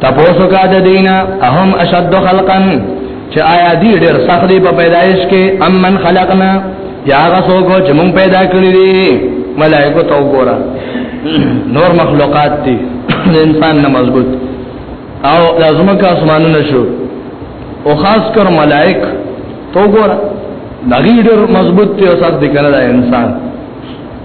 تپوسو کا د دینا اهم اشد خلقا چې آیا دی ډیر سخت دی په پیدایش کې ام من خلقنا یا غسو کو چې مونږ پیدا کړی دي ملائکه تو ګورا نور مخلوقات دي انسان نه مضبوط او لازمه کا اسمانونه شو او خاص کر ملائک تو ګورا دغی ډیر مضبوط ته سات دي کنه انسان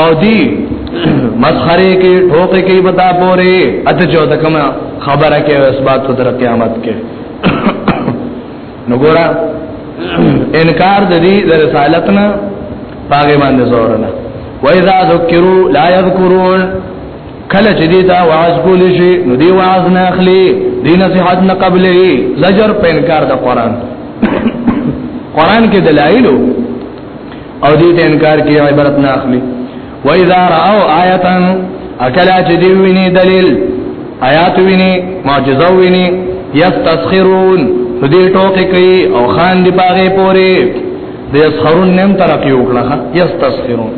او دی مسخره کې ټوکې کې بتا پورې اته جو دکمه خبره کې اس بات کو تر قیامت کې نګورا انکار د دې د رسالت نه پاګې باندې زور نه و اذا ذکروا لا يذكرون کله چې دې دا واعظ کول شي نو دې واعظ نه اخلي دې نصيحت نه قبلې زجر په انکار د قران قران کې دلایلو او دې ته انکار کوي عبرت نه اخلي و اذا راو آیتا اکلا چې دی ویني دلیل آیات ویني معجزه ویني یستسخرون دې ټوکې کوي او خان دی باغې پوري د یسخرون نیم ترقی وکړه یستسخرون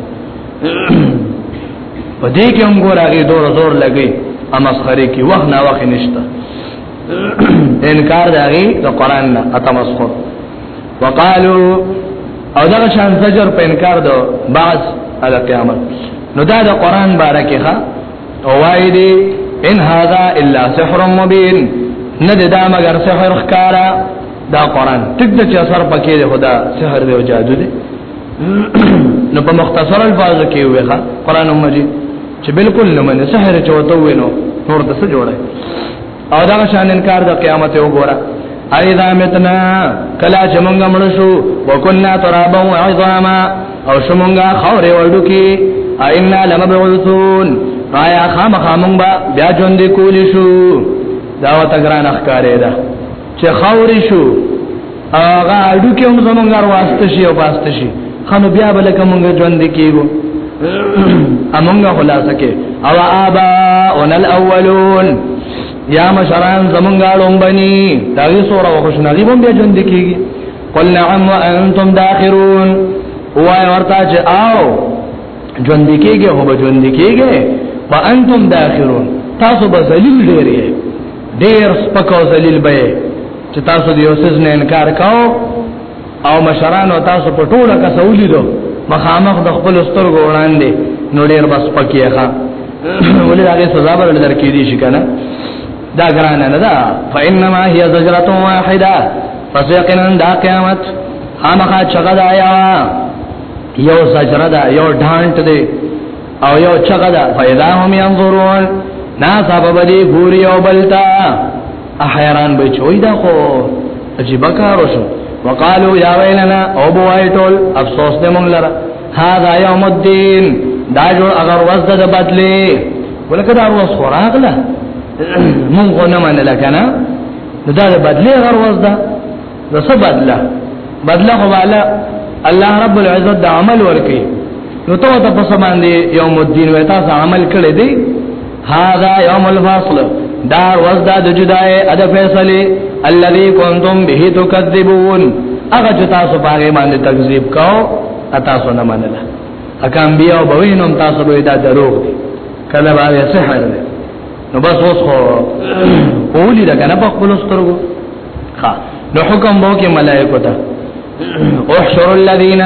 په دې کې هم ګور هغه دور زور لګي امسخري کې وخت نه وخت نشته انکار دی د قران نه اتمسخر وقالو او دا شان زجر په انکار دو بعض هغه قیامت نو دا د قران بارکه ښا او وای دی ان هاذا الا سحر مبین نه دا مگر سحر ښکارا دا قران ټک د چا سر پکې دی خدا سحر دی او جادو دی نو په مختصر الفاظ کې ویخه قران مجید چې بالکل نه منه سحر چوتو وینو نور د څه جوړه او دا شان انکار د قیامت وګوره اذا متنا کلا چې مونږ مړ شو وکنا ترابا وعظاما او شمونږه خورې وړو کې ائنا لمبعوثون آیا خامخا مونږ به بیا ژوند کول شو دا وته ګران اخکارې ده چې خورې شو هغه اډو کې هم زمونږ واسطه شي او واسطه شي خنو بیا بل کومګه ژوند کېږو امونګه خلاصه کې او ابا اون الاولون یا مشران زمونږه لومبني دا یې سوره وښنه غیبم بیا ژوند کېږي قل نعم وانتم داخرون وای ورته چې آو ژوند کېږي هو به ژوند کېږي وانتم داخرون تاسو به ذلیل ډېر ډېر سپکو ذلیل به چې تاسو د یوسس نه انکار کاو او مشران او تاسو په ټوله کا سولې دو مخامخ د خپل سترګو وړاندې نو ډیر بس پکې ښه ولې هغه سزا ورل درکې دي شي کنه دا ګران نه ده فإنما هي زجرة واحدة فسيقنا دا قیامت خامخا چغه دا یا یو زجره دا یو ډانټ دی او یو چغه دا فإذا هم ينظرون نا سبب دی ګوري او بلتا احیران به چوي دا خو عجیب کار وشو وقالو یا ویلنا او بوای ټول افسوس دې مونږ لره هاذا یوم الدین دا جو اگر وز د بدلې ولکه دا ورځ خوراغله مونږ نه منل کنه دا د بدلې اگر وز ده د څه بدله بدله خو والا الله رب العزت د عمل ورکي نو ته ته په سمان دی یوم الدین وتا عمل کړی دی هاذا یوم الفصل دا ورځ دا د جدای اده فیصله الذي كنتم به تكذبون هغه چې تاسو باغې باندې تکذیب کاو تاسو نه منله اکان بیا او بوینم تاسو به دا دروغ دي کله باندې سحر دی نو بس اوس خو اولی دا کنه په خپل سترګو ها نو حکم بو کې ملائکه ته احشر الذين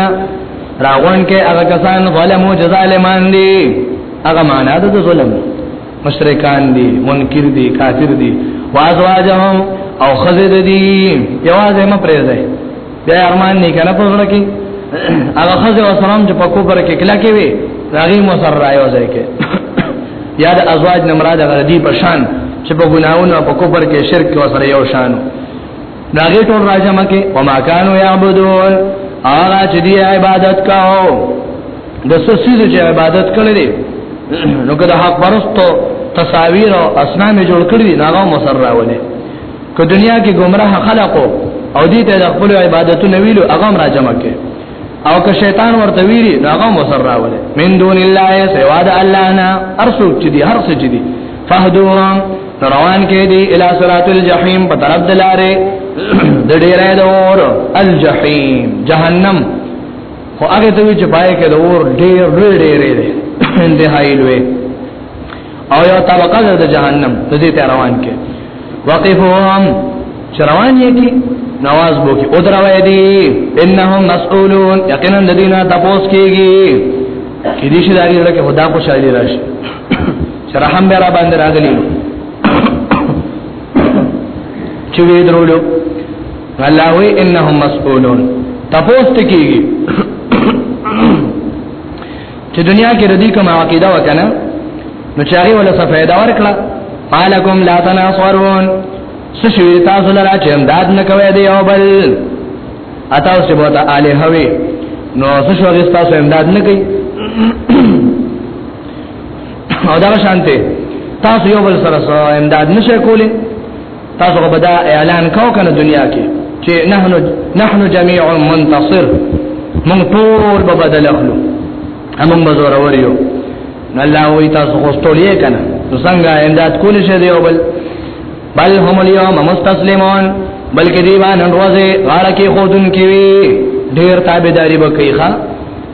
راغون کې هغه کسان ظلمو جزالمان دي هغه معنا د ظلم مشرکان دي منکر دي کافر دي وازواجهم او خزه دي یوازې م پرې ده بیا ارمان نه کنه پوره کې هغه خزه وسلام چې په کوبر کې کلا کې وي راغي مو سره رايو ځای کې یا د ازواج نمراد غردی په شان چې په ګناونو په کوبر کې شرک کې وسره یو شانو ناغه ټول راجمه کې وما كانوا يعبدون هغه چې دی عبادت کاو د سسیزو چې عبادت کړی دی نو که د حق پرستو تصاویر او اسنام جوړ کړی دی هغه مسر راولي که دنیا کې گمراه خلقو او دې ته د خپل عبادتو نویلو هغه راجمه کې او که شیطان ورته ویری هغه مسر راولي من دون الله سوا د الله نه ارسو چې دی هر څه چې دی فهدوا روان کې دي الى صراط الجحیم په طرف دلاره د ډیره د اور الجحیم جهنم خو هغه ته چې پای کې د اور ډیر ډیر ډیر دی انتهایی لوی او یو طبقه د جهنم د دې ته روان کې وقفهم چروان یې کې نواز بو کې او دروي دي انهم مسئولون یقینا د دینه تاسو کېږي کې دې شي دا لري کې خدا خوشالي راشي چې رحم به را باندې راغلی چې وی درولو الله وی انهم مسئولون تاسو ته کیږي چې دنیا کې ردی کوم عقیده وکنه نو چاري ولا څه फायदा ورکړه مالکم لا تناصرون سشوی تاسو لرا چې امداد نه کوي دی او بل اتاو چې بوته الہ وی نو سشوی تاسو امداد نه کوي او دا شانته تاسو یو بل سره امداد نشه کولی تاسو به دا اعلان کاو کنه دنیا کې چې نحن نحن جميع منتصر من طول به بدل اخلو همون بزور وریو الله وی تاسو خو ټولې کنه نو څنګه امداد کولی شه دی بل بل هم اليوم مستسلمون بلکې دی باندې روزه غاړه کې خودن کې ډیر تابعداري وکړي ښا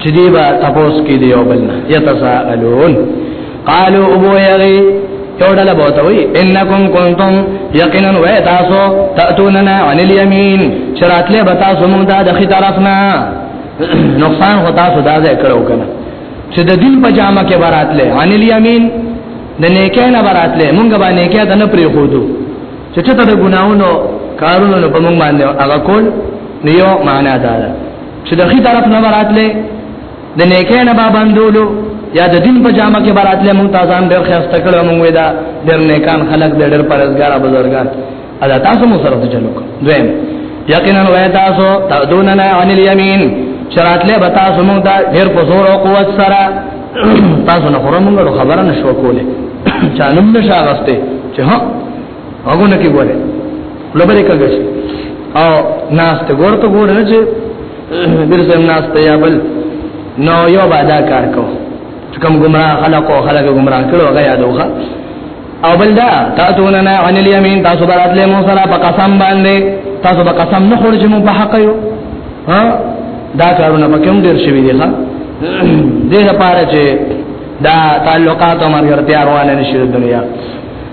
چې دی با تپوس کې دی او بل یتساءلون قالوا ابو یغی یو ډله بوته وی انکم کنتم یقینا و تاسو تاتوننا عن الیمین شراتله به تاسو موږ د دخی طرفنا نقصان هو تاسو دا ځای کړو کنه چې د دین په جامه کې براتله عن الیمین د نیکه نه براتله موږ باندې نیکه د نه پری خودو چې ته د ګناونو کارونو په موږ باندې هغه کول نیو معنا ده چې د خي طرف نه براتله د نیکه نه بابندولو یا د دین په جامه کې براتله مونږ تاسو هم ډېر خسته کړو مونږ ودا ډېر نیکان خلق دې ډېر پرزګار بزرګان ادا تاسو مو سره ته چلو دویم یقینا وای تاسو تدوننا عن الیمین شراتله به تاسو مونږ ته ډېر په زور او قوت سره تاسو نه خورم مونږ خبره نشو کوله چانم نشه غسته چې ها هغه نه کې ګوره لبرې کګه شي او ناس ته ګور ته ګور چې درسم ناس ته یا بل نو یو بادا کار کو چې کوم ګمراه خلق او خلق ګمراه کړو هغه یادوخه او بل دا تاتون انا عن اليمين تاسو برات له مو سره په قسم باندې تاسو په قسم نه خور چې مو په حق یو ها دا کارونه په کوم ډیر شوی دی ښا دې لپاره چې دا تعلقات او مرګرتیا روانه نشي د دنیا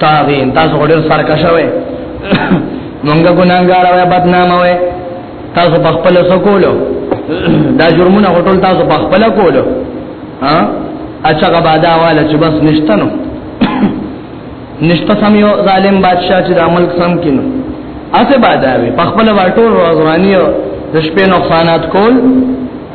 طاغین تاسو غوډر سرکشه وې مونږه ګناګار وې بدنام وې تاسو په خپل سکولو دا جرمونه غټول تاسو په خپل کولو ها اچھا غبادا والا چې بس نشتنو نشته سم یو ظالم بادشاہ چې د ملک سم کینو اسه باداوي په خپل واټور روزواني او د شپې نقصانات کول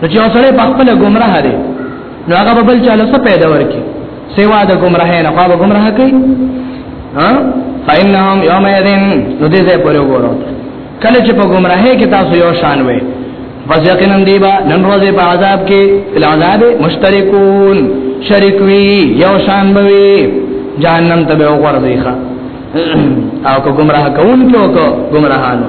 نو چې اوسړه په خپل گمراه دی نو هغه به بل چاله څه پیدا ورکی سیوا د گمراه نه هغه گمراه کوي ها فإنهم يومئذ نو دې ځای پورې وګورو کله چې په گمراه کې تاسو یو شان وې پس یقینا دی با نن ورځې په عذاب کې په عذاب مشترکون شریک وی یو شان بوي جهنم ته به وګورځي ښا او کو گمراه کون کې او کو گمراهانو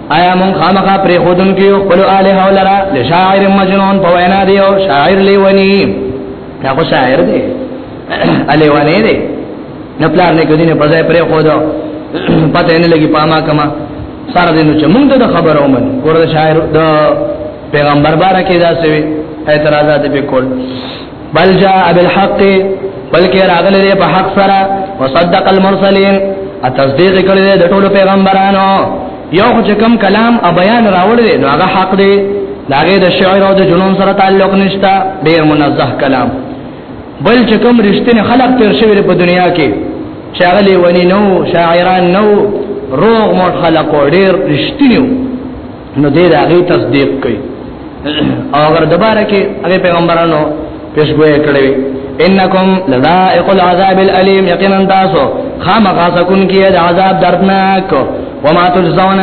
آیا مون خامخا پر خودن کې خپل الہ ولرا لشاعر مجنون په وینا دی او شاعر لیونی دا خو شاعر دی الیونی دی نه پلان نه کدی نه په ځای پر خودو پته نه لګي پاما کما سار دې نو چې مونږ ته خبر اومن ګور د شاعر د پیغمبر بارکه دا سوي اعتراضات به کول بل جاء بالحق بلکې راغلی دی په حق سره وصدق المرسلین ا تصدیق کړی دی د ټولو پیغمبرانو یو چې کوم کلام او بیان راوړی دی نو هغه حق دی داګه د شعر او د جنون سره تعلق نشته ډیر منزه کلام بل چې کوم رښتینه خلق تیر شوی په دنیا کې شاغلی ونی نو شاعران نو روغ موټ خلق ډیر رښتینیو نو دې دا غي تصدیق کوي او اگر دوباره کې هغه پیغمبرانو پیشګوې کړې انکم لذائق العذاب الالم یقینا تاسو خامخا سکون کې د عذاب دردناک وما تجزون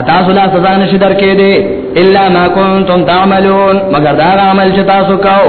اتاسو لا سزا نشي درکې دي الا ما كنتم تعملون مگر دا عمل چې تاسو کاو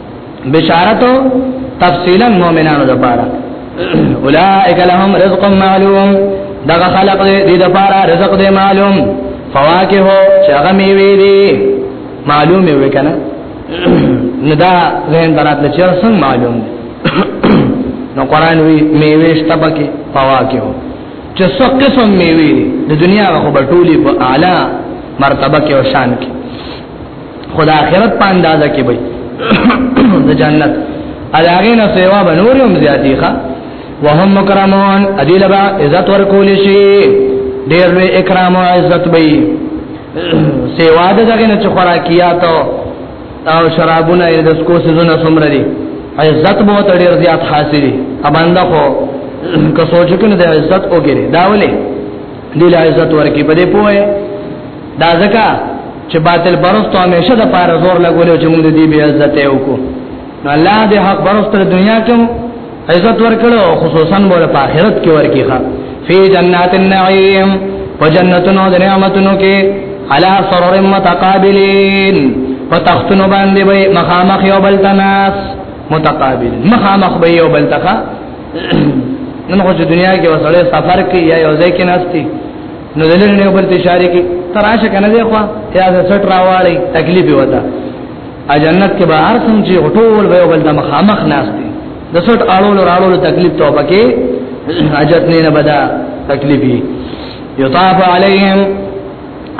بشارت تفصیلا مؤمنانو لپاره اولائک لهم رزق معلوم دغه خلق دې د پاره رزق دې معلوم فواکه چغه میوي دي معلوم وي کنه ندا ذهن درات له چر سم معلوم نو قران وی میوي شتبکه فواکه چې څو قسم میوي دي د دنیا غو بټولي په اعلی مرتبه کې او شان کې خدا آخرت په اندازه کې وي د جنت علاوه نه سیوا بنور هم زیاتی ښا وهم مکرمون ادي لبا عزت ورکول شي ډېر لوی اکرام او عزت به سیوا دغه نه چې خوراکیات او شرابونه د سکو سيزونه سمره دي عزت به تر ډېر زیات حاصلې اباندا خو که سوچ کنه د عزت وګړي دا ولې دل عزت ورکی په دې پوهه دا ځکه چې باطل پرستو همیشه د پاره زور لګولې چې موږ دې بیا عزت یې وکړو الله دې حق پرستو دنیا کې عزت ورکړو خصوصا بول په آخرت کې ورکی ښا فی جنات النعیم وجنتنا د نعمتونو کې علی سرر متقابلین فتختن باندې به مخامخ یو بل تناس متقابل مخامخ به یو بل تخا نن خو دنیا کې وسړې سفر کې یا یو ځای کې ناشتي نو دلر نه بل تشاری کی تراشه کنه دی خو یا سټ راوالی تکلیف وتا ا جنت کې به هر څنګه چې غټول به بل د مخامخ ناس دي د سټ اړول راړول تکلیف ته پکې حاجت نه نه بدا تکلیفي یطاف علیهم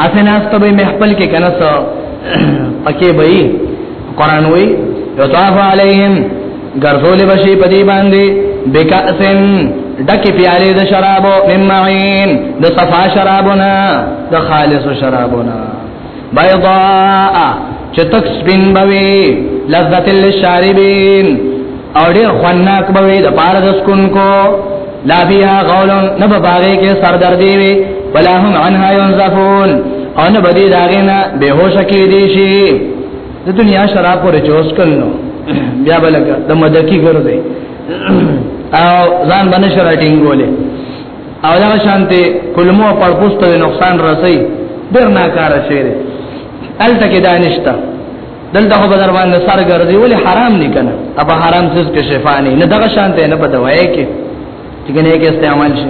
اسناس ته به محفل کې کنه سو پکې به قران وی یطاف علیهم ګرځول بشي په دې باندې بکاسن ډکه پیاله د شرابو ممعين د صفا شرابونه د خالص شرابونه بيضاء چې تک سپین بوي لذت للشاربين او ډیر خناک بوي د پاره د سکون کو لا فيها غول نه په باغې کې سردردي وي ولا هم عنها ينزفون او نه بدی داغینا به هوش کې دي شي د دنیا شراب پر چوس کلنو بیا بلګه د مدکی ګرځي او ځان باندې شراټینګ ولې او دا شانته کلمو پر پوسټ له نقصان رسي ډیر ناکار شي الته کې دانشتا دلته خو بدر باندې سر ګرځي ولې حرام نه کنه ابا حرام څه کې شفا نه نه دغه شانته نه په دوايي کې چې کنه کې استعمال شي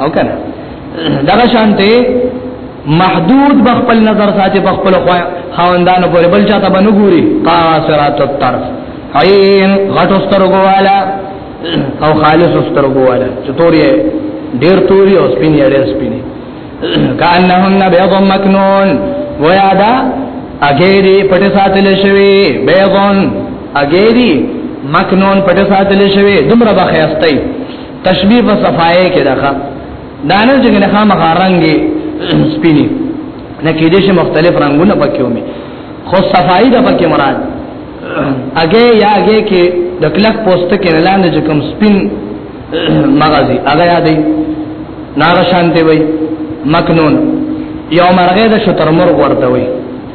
او کنه دغه شانته محدود بخپل نظر ساتي بخپل خو خواندانو پورې بل چاته باندې ګوري قاصرات الطرف عین غټو سترګو والا او خالص سترګو والا چتوري ډیر توري او سپین یې ډیر سپینې کانهن بيض مكنون ويا دا اګيري پټه ساتل شوی بيضون اګيري مكنون پټه ساتل شوی دومره بخیاستای تشبیه په صفایه کې ده دانه چې نه خامخ رنگي سپینی نه کې دې مختلف رنگونه پکې ومي خو صفایي ده پکې مراد اگه یا اگه کې د کلک پوسټ کې لاندې چې کوم سپین مغازي اگه یا دی ناغه شانته وي مکنون یو مرغه د شتر مرغ ورته وي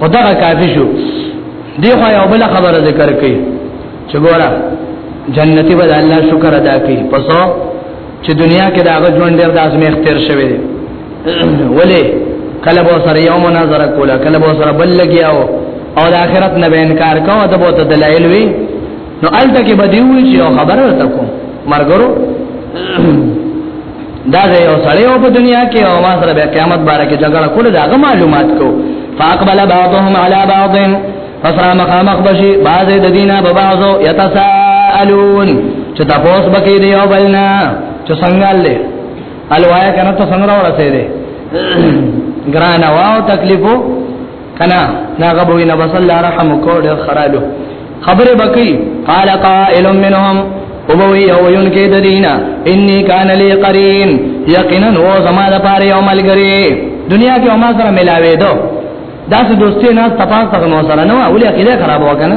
او دا کافي شو دی خو یو بل خبره ذکر کړي چې ګوره جنتی به الله شکر ادا کړي پس چې دنیا کې دا ژوند ډېر د ازمیخ تیر شوی دی ولې کله به سره یو مناظره کوله کله به سره بل لګیاو او د آخرت نه انکار کاوه ته به دلایل وی نو الته کې به دی وی چې یو خبره ته کوم مرګرو دا زه یو سړی او په دنیا کې او ما سره به قیامت باره کې جګړه کوله دا غو معلومات کو فاقبل بعضهم على بعض فسرا مخامخ بشي بعض د دینه به بعضو يتساءلون چې تاسو بکې دی او بلنا چې څنګه لې الوایا کنه ته څنګه راوړته دی ګران واو تکلیفو کنا نا غبوی نا بس الله رحم کو ډیر خرالو خبره بکی قال قائل منهم وبوي او يون کې د دینه اني کان لي قرين یقینا و زما د پاره یو ملګری دنیا کې ما سره ملاوي دو داسې دوستي نه تپاس ته مو سره نه ولې عقیده خراب وکنه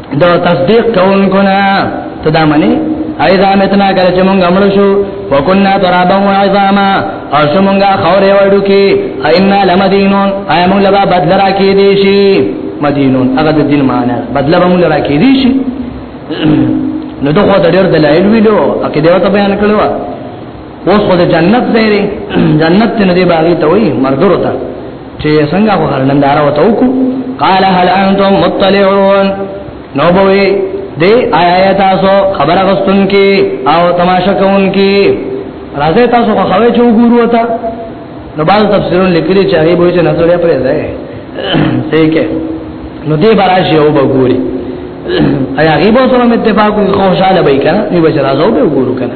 دا تصدیق کوونکو نه ته دا منی ایدا متنا کله چې مونږ امړ شو وکنا ترابا و عظاما او چې مونږه خورې وړو کې اینا لمدینون ایا مونږ لبا بدل را کې دي شي مدینون هغه د دین معنی بدل به مونږ را کې دي شي نو دغه د ډېر دلایل ویلو اکه دیو ته بیان کړو اوس خو د جنت ځای دی جنت ته نه دی باغی ته وای مردور ته چې څنګه خو هرلندار وته وکړو قال هل انتم مطلعون نو بوي دې آیا تاسو خبر غستون کې او تماشا کوون کې راځي تاسو خو خوي چې وګورو ته نو باز تفسیرون لیکلي چې هغه بوي چې نظر یې پرې ځای صحیح کې نو دې براشي او وګوري ایا غیبو سره اتفاق خوشاله وای کنه نو بچ راځو به وګورو کنه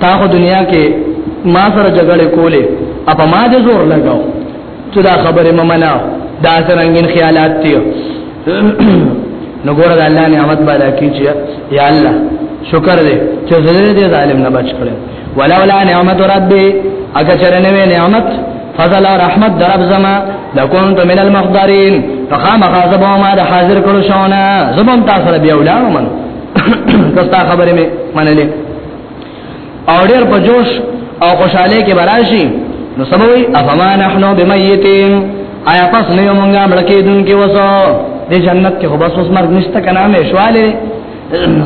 تا خو دنیا کې ما سره جګړه کولې اپ ما دې زور لګاو چې دا خبره ممنه دا څنګه خیالات دي نو ګوره د الله نعمت بالا کیږي یا الله شکر دې چې زړه دې ظالم نه بچ کړې ولولا نعمت ربي اګه چرنه وې نعمت فضل رحمت درب زما لكنت من المحضرين فقام غاظب ما د حاضر کړو شونه زبم تاسو بیا ولاړم من کستا خبرې مې منلې او ډیر په جوش او خوشاله کې براشي نو سموي افما نحنو بمیتین آیا پس نه یو مونږه مړکې دن کې وسو د جنت کې خو بس اوس مرګ نشته کنه مې شواله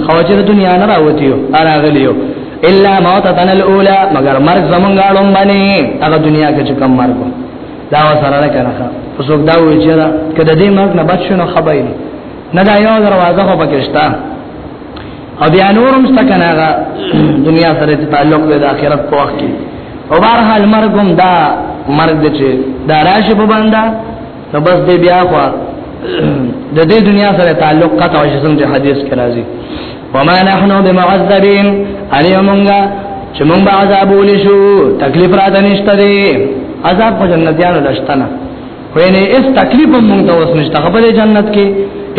خواجه دنیا نه راوتیو اراغلیو الا موت تن الاولى مگر مرګ زمونږه اړم باندې هغه دنیا کې چې کم مرګ دا وسره نه کنه فسوک دا وی چې دا کده دې مرګ نه بچو نو خبرې نه دا یو دروازه خو پکې شته او بیا نورم سکنه هغه دنیا سره تعلق دی د آخرت په وخت کې او بهر حال مرګم دا مرګ دې چې دا راشه په باندې نو بس دې بیا خو د دې دنیا سره تعلق قطع شي څنګه حدیث کې راځي وما نحن بمعذبين اليومنغا چې مونږ به عذاب ولې شو تکلیف را ده نشته دي عذاب په جنتیانو لشتنه وینه اس تکلیف مونږ ته اوس نشته خبره جنت کې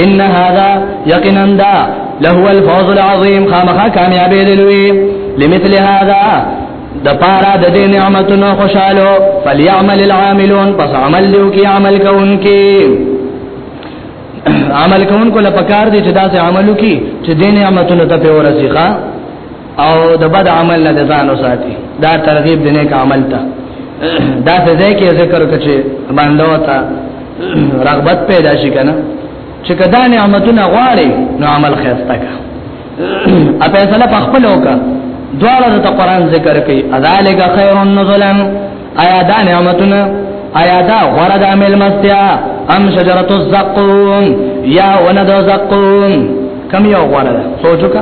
ان هذا یقینا دا له الفوز العظیم خامخا کامیابی دلوي لمثل هذا د پارا د دې نعمتونو خوشاله فليعمل العاملون پس عمل دیو کې عمل کوونکې عمل کوونکو لپاره دي چې دا عملو کې چې دې نعمتونو ته په ورسېخه او د بد عمل نه ځان وساتي دا ترغیب دی نیک عمل ته دا څه ځای کې ذکر کچې باندې وتا رغبت پیدا شي کنه چې کدا نعمتونه غواړي نو عمل خیرسته کا ا فیصله په خپل وکا دواړه د قران ذکر کوي اذالک خیر النزلا آیا دا نعمتونه آیا دا غره د عمل مستیا ام شجرۃ الزقوم یا ولد الزقوم کم یو غره سوچو کا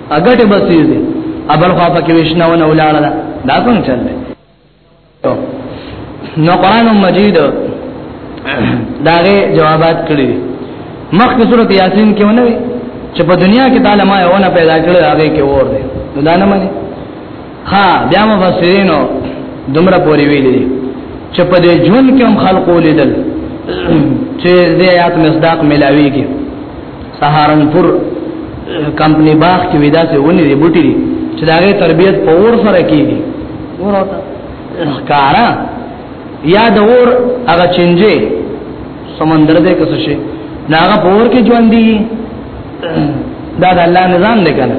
اګټه بسیز دی ابل خوا پکې وښناونه ولاړه دا دا کوم چل دی نو قران مجید داغه جوابات کړی مخکې سورته یاسین کې ونه وی چې په دنیا کې تعالی ما یو نه پیدا کړی هغه کې ور دی نو دا نه مانی ها بیا مفسرینو دومره پوری ویلي چې په دې ژوند کې هم خلق ولیدل چې دې آیات مصداق ملاويږي سهارنپور کمپنی باغ کې ودا سه ونی دی بوټی دی چې داغه تربيت په اور سره کیږي اور اوتا کارا یا د اور هغه چنجه سمندر دې کس شي ناغه پور کې ژوند دی دا د الله نظام دی کنه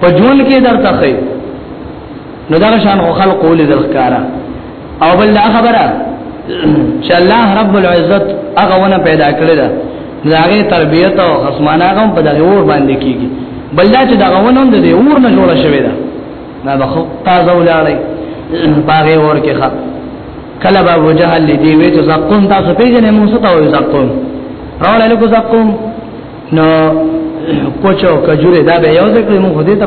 په جون کې درته خې نو دا شان خو خلق ول ذکارا او بل دا خبره چې الله رب العزت هغه ونه پیدا کړی دا هغه تربیت او خصمانه هغه په دغه ور باندې کیږي بل دا چې دا ونه هم د اور نه جوړه شوی دا دا به خو تازه ولاړی باغې ور کې خا کله به وجهل دی وې چې زقوم تاسو پیژنې موسی ته وې زقوم راول له زقوم نو کوچو کجوره دا به یو ځکه مو خو دې ته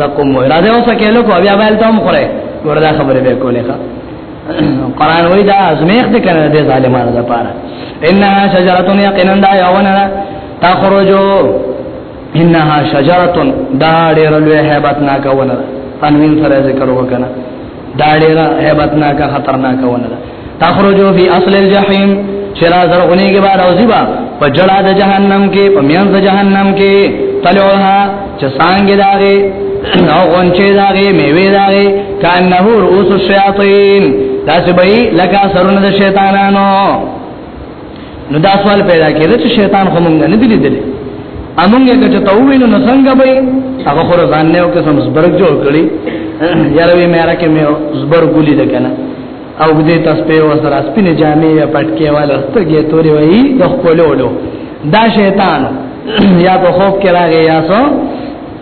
دا کوم را دې اوسه کې له کو بیا به تم خره وردا خبره به کولې ښا قران وی دا ازمیخ دې کنه دې ظالمانو دا پاره انها شجره یقینا دا یوونه تخرجو انها شجره دا ډېر لوی hebat نا کوونه تنوین سره ذکر وکنه دا ډېر hebat نا کا خطرناک ونه تخرجو فی اصل الجحیم چرا زرغنی کې بار اوزی با په جړه د جهنم کې په میان د جهنم کې طلعها چې څنګه داغه او غونچه داغه میوه داغه کانه رؤوس الشیاطین داسې به لکه سرونه د شیطانانو نو دا سوال پیدا کېږي چې شیطان خو مونږ نه دی لیدلی امونګه کچ ته وینو نو څنګه به هغه خور ځان نه او قسم زبرګ جوړ کړي یاره وی مې راکې مې زبر ګولې ده کنه او دې تاسو په وسره سپینې جامې یا پټکې والا ستګې تورې وایي د خپلولو دا شیطان یا په خوب کې راغی یا سو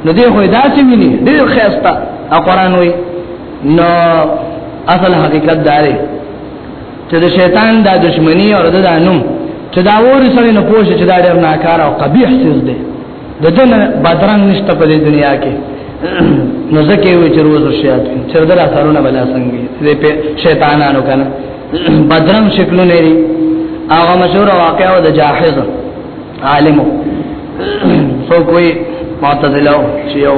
نو دې خو داسې ویني ډېر خسته او قران وایي نو اصل حقیقت داري چې د شیطان د دشمنی او د انم چې دا ور سره نه پوښتنه چې دا ډېر ناکاره او قبیح څه دی د دې نه بدرنګ نشته په دې دنیا کې نو ځکه یو چې روز شیات چې دل اثرونه بلا څنګه دې په شیطانانو کنه بدرنګ شکلونه لري هغه مشهور واقعا د جاحظ عالمو سو کوئی معتزله چې یو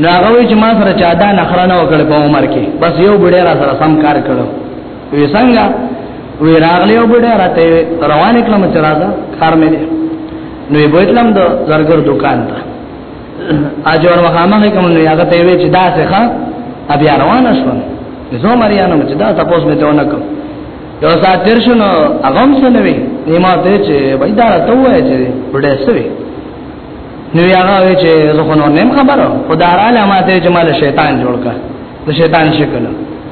نو هغه وی چې ما سره چا دا نخره نه وکړ په عمر کې بس یو بډې را سره سم کار کړو وی څنګه وی راغلی یو بډې راته روان کړم چې راځه کار مې نو یې بوتلم د زرګر دکان ته اجور وخامه کوم نو هغه ته وی چې دا څه ښه بیا روان شوم زه مریانو چې دا تاسو مې ته ونکو یو سات تیر شنو هغه هم سنوي نیمه ته چې وای دا ته وای چې ډېر سوي نو هغه چې زه خو نو نیم خبرو خدای را لمه ته چې مال شیطان جوړ کړ د شیطان شکل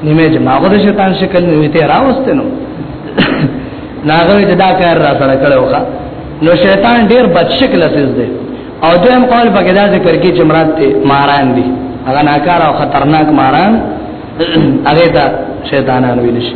نیمه جما هغه د شیطان شکل نیوي ته راوسته نو ناغه چې دا کار را سره کړو ښا نو شیطان ډیر بد شکل سیز دی او دویم قول پکې دا ذکر کې چې مراد ته ماران دي هغه ناکار او خطرناک ماران هغه ته شیطانان ویل شي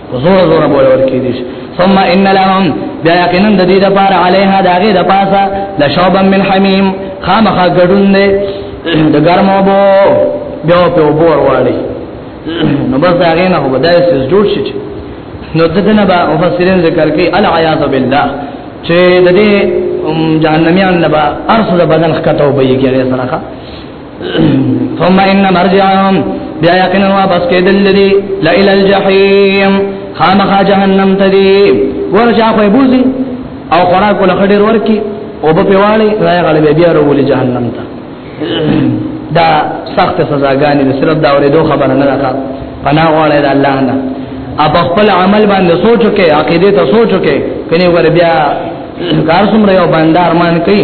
زور زور بوله ورکی دیش ثم ان لهم بیا یقینا د دې لپاره علیها داغه د پاسه د شوبم من حمیم خامخا ګډون دی د ګرمو بو بیا په وبور والی نو بس هغه نه هو دای سز جوړ شي نو ددنه با مفسرین ذکر کوي العیاذ بالله چې د دې جهنميان لبا ارسل بدن خطو به یې کې سره ثم ان مرجعهم بیا یقینا واپس کېدل لري لا الى الجحیم خامخا جهنم ته دي ورشا خو بوزي او خوراک ولا خډیر ورکی او په پیواله راي غلې بیا ورولې جهنم ته دا سخت سزاګانې د صرف دا اورېدو خبره نه راځه پناه غواړي د الله نه اب خپل عمل باندې سوچو کې عقیده ته سوچو کې کني ور بیا کار سمره یو باندې ارمان کوي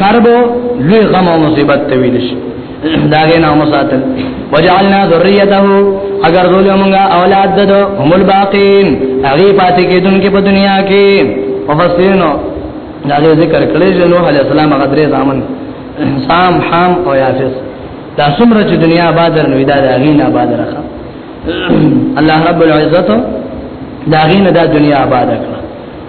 کرب لوی غم او مصیبت ته ویل شي دا غي نامو ساتل وجعلنا ذريته اگر ذل موږ اولاد ددو هم الباقین هغه پاتې کېدون کې په دنیا کې مفسرینو دا ذکر کړی چې نوح علی السلام هغه درې ځامن سام حام او یافس دا څومره چې دنیا بادر نو دا هغه نه بادر ښه الله رب العزت دا غي نه دا دنیا آباد کړ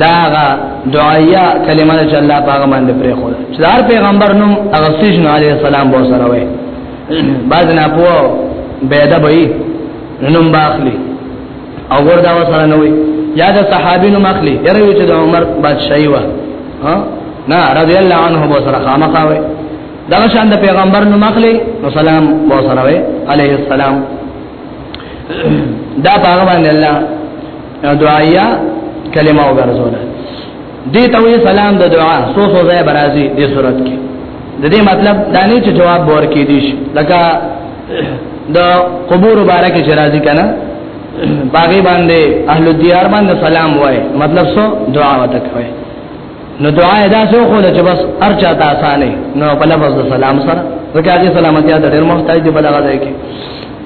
داغه دعایا کلمه چې الله پاک باندې پرې خو چې هر پیغمبر نو هغه سجن علی السلام بو سره وای باز نه پو بيد به نوم باخلی او وردا وسره نه وای یا د صحابي نوم اخلي یره چې د عمر بادشاہي و ها نه رضی الله عنه بو سره خامخا وای دا شان د پیغمبر نوم اخلي نو سلام بو سره وای عليه السلام دا پاغه باندې الله دعایا کلمه وګرځوله دې ته وی سلام د دعا سو سو ځای برازي دې صورت کې د دې مطلب دا نه چې جواب ور کې دي لکه د قبور مبارک چې راځي کنه باغی باندې اهل دیار باندې سلام وای مطلب سو دعا وته کوي نو دعا ادا سو خو چې بس ارچا تا اسانه نو په لفظ د سلام سره ځکه چې سلامتی ته ډېر محتاج دی په دغه ځای کې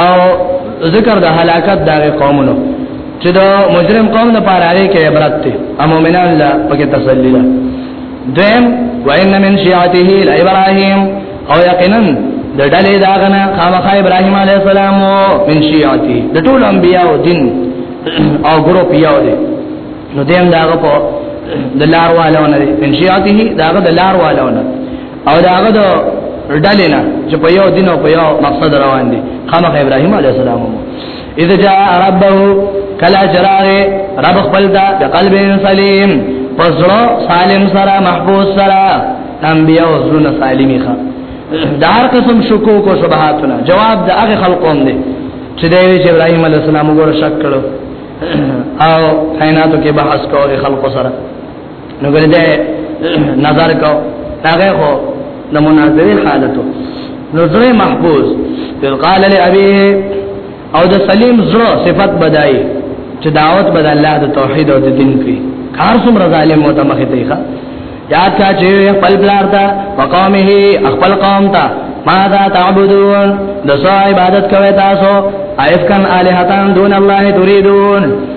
او ذکر د هلاکت د قومونو چې د مجرم قوم نه پاره لري کې عبرت ته امومنان لا پکې تسلی ده دیم وان من شیعته ابراهیم او یقینا د ډلې داغنه خامخا ابراهیم علی السلام من شیعته د ټول انبیاء او دین او ګروپ یو دی نو دیم داغه په د لار والونه من شیعته داغه د لار والونه او دا هغه د ډلې نه چې په یو دین او په یو مقصد روان دي خامخ ابراهیم علی السلام اذ جاء ربه کلا جرار رب خپل دا د قلب سلیم پسړو سالم سره محفوظ سره انبیاء او زونه سالمی ښه دا هر قسم شکوک او شبهاتونه جواب د هغه خلقوم دي چې د ابراهیم علی السلام وګوره شک کړو او کائناتو کې بحث کوي خلق سره نو ګرځه نظر کو هغه هو د مناظره حالتو نو زړه محفوظ قال لابي او د سلیم زړه صفت بدای چې دعوت بد الله د توحید او د دین کوي کار څومره ظالم او تمخه دی ښا یاد کا چې خپل بلار تا وقومه خپل قوم تا ماذا تعبدون د عبادت کوي تاسو ایفکن الہتان دون الله تريدون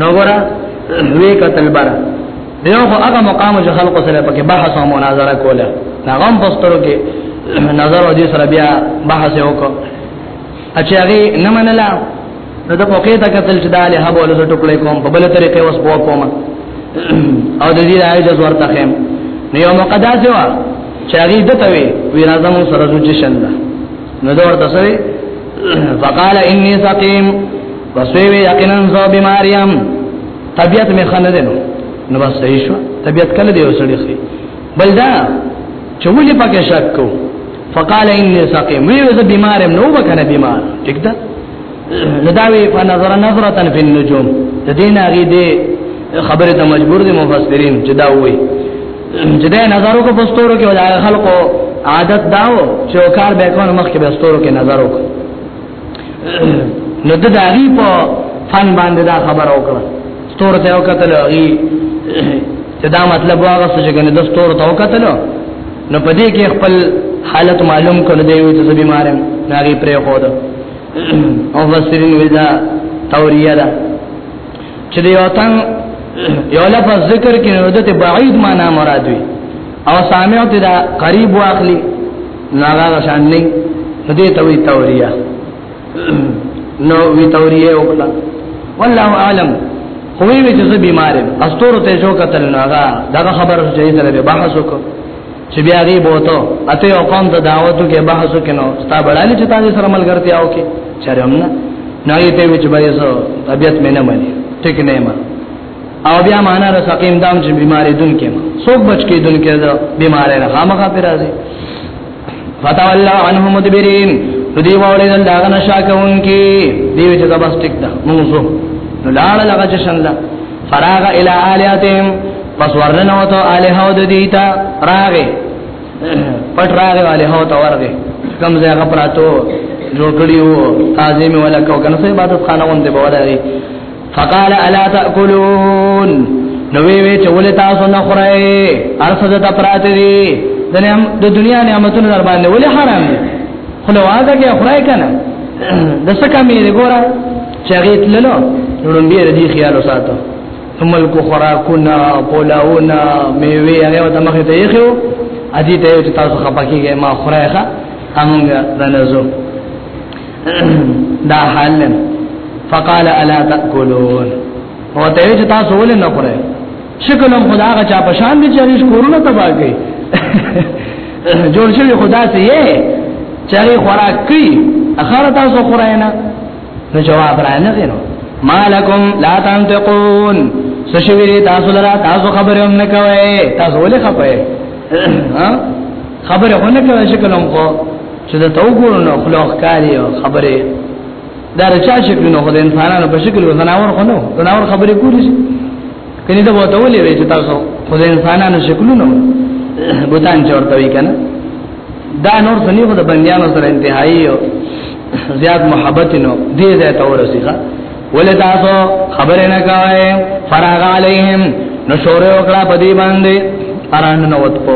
نو ورا وی قتل بار دیو خو هغه مقام چې خلکو سره پکې بحث او مناظره کوله ناغم پسترو کې نظر او دې سره بیا بحث وکړو اچھا هغه نه منلا نو د پوکې تا قتل چې داله هبو له ټکړې کوم په بل طریقې وس بو کوم او د دې راځي جز ورته خیم نو یو مقدس و چې هغه دته وی وی راځم سره زوج شنده نو دا ورته سره فقال اني سقيم بس وی وی یقینا زو بیماریم طبیعت می خنه ده نو نو بس صحیح شو طبیعت کله دی وسړي خي بل دا چولې پکې شک کو فقال اني سقيم وی زه بیمار یم نو وکنه بیمار ٹھیک ده لداوی فنظر نظره فی النجوم د دین هغه دی خبره ته مجبور دي مفسرین چې دا وایي چې دا نظر وکړو په ستورو کې ولا خلکو عادت داو چې کار به کوم مخ کې به ستورو کې نظر وکړو نو د داغي په فن باندې دا خبر او کړه ستور ته او کتل هغه چې دا مطلب واغه چې کنه د ستور ته او کتل نو پدې کې خپل حالت معلوم کړ دی وي چې بیمارم ناغي پرې خو ده او وسرین ودا توریه ده چې د یو تن یو لفظ ذکر کې نو دته بعید معنا مراد وي او سامع ته دا قریب واخلي نو هغه شان نه دې ته وی توریه نو وی توریه وکړه والله اعلم خوې وی چې بیمار یم استور ته شو کتل نو هغه دا خبر چې سره به بحث وکړو چې بیا غي بوته اته یو قوم ته دعوتو کې بحثو کې نو ستا بړالي چې تاسو سره ملګرتیا وکي چرېم نه نه یې ته چې بای زه طبيعت مې نه مانی ټیک نه ما او بیا معنا را سقیم دام چې بیماری دن کې ما څوک بچ کې دن کې دا بیماری نه خامخا پر راځي فتاولا عنه مدبرین ردی واولې دل داغه نشا کوون کې دیو چې تبس ټیک دا موږ نو لاړه لغه چې شنلا فراغ الى الیاتهم بس ورنه وته الہ او د دیتا راغه پټ راغه الہ او ته ورغه کم ځای غپراتو جوړ کړیو تعظیم ولا کو کنه سه عبادت خانه وند به ولای فقال الا تاكلون نو وی وی چول تاسو نه خورای ارسد ته پرات دي دنم د دنیا نعمتونو در باندې ولې حرام دي خلو واګه کې خورای کنه د سکه مې ګوره چې غیت للو نو لمبي ردی خیال وساته ملکو خوراکونه پولاونه میوه هغه ته مخ ته یې خو ادي ته یو تاسو خپکیږي ما خورایخه امونګه دنزو دا حال فقال الا تاكلون هو ته یو تاسو ولې نه خورای شکل هم خدا هغه چا په شان دي چې ریش کورونه تباہ کوي جوړ شوی خدا سي یې چاري خوراک کوي اخر تاسو خورای نه نو جواب را نه غنو مالکم لا تنطقون سشویری تاسو لرا تاسو خبره هم نکوي تاسو ولې خپه خبره هم نکوي شکل هم خو چې دا تو ګورو نو خلوخ کاری خبره دا رچا شکل نو خو د انسانانو په شکل وزناور خو نو زناور خبره کولی شي کني دا وته ولې چې تاسو خو د انسانانو شکلونه بوتان چورته وی کنه دا نور سنی خو د بندیانو سره انتهایی او زیات محبت نو دې ځای ته ورسیږه ولې تاسو خبرې نه کوي فراغ علیهم نو شور وکړه په دې باندې اران نو وت په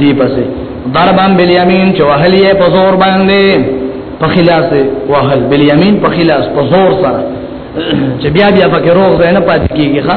دې پسې ضربان بالیمین چې وهلې په زور باندې په خلاص وهل بالیمین په خلاص په زور سره چې بیا بیا پکې روغ ځای نه پاتې کیږي ښا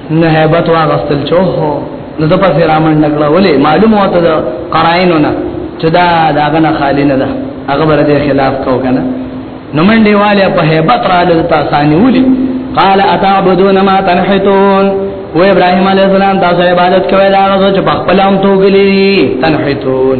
نه هیبت واغستل چوه نو د پاسه رامن نکړه ولې معلومه وته د قرائنو نه چې دا داغه نه خالی نه ده هغه بر دې خلاف کو کنه نو من دیواله په هیبت را لته ثاني ولې قال اتعبدون ما تنحتون و ابراهيم عليه السلام تاسو عبادت کوي دا غوښته چې په خپل هم توګلي تنحتون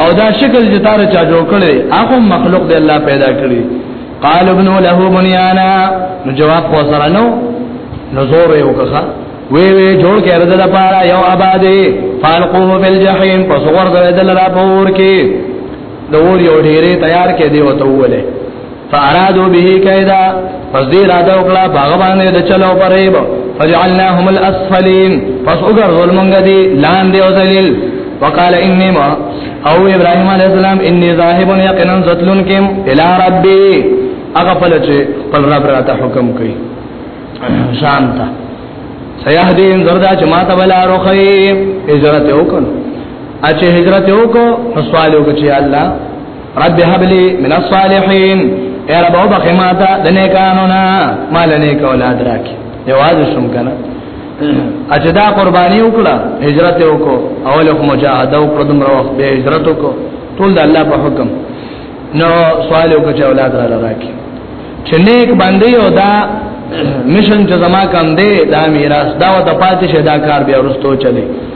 او دا شکل چې تار چا جوړ کړي هغه مخلوق دی الله پیدا کړی قال ابن له بنيانا نو جواب خو سره نو نو زور یو کخه وی وی جوړ کې رد د پاره یو آبادې فالقوه بالجحیم پس ور دل را پور کې د اور یو ډیره تیار کې دی وته وله فارادو به کیدا پس دې را دا وکړه باغ باندې د چلو پرېب فجعلناهم الاسفلين پس وګر ظلمنګ دي لاندې او ذلیل وقال اني ما او ابراهيم عليه السلام اني ذاهب يقينا زتلنكم الى ربي هغه فل چې خپل رب راته حکم کوي شانت سيهدين زردا چې ما ته بلا روخي هجرت وکړ اچھے هجرت وکړو نو سوال وکړي الله رب هب لي من الصالحين اے رب او بخما تا د نیکانو نا مال نیک اولاد راکې یواز شوم کنه اجدا قرباني وکړه هجرت وکړه اول خو مجاهده وکړه دمر وخت به هجرت وکړه ټول د الله په حکم نو سوال وکړه چې اولاد را راکې چې نیک باندې او دا مشن چې زما کم دی دا میراث دا وته پاتې شه دا کار بیا ورستو چلی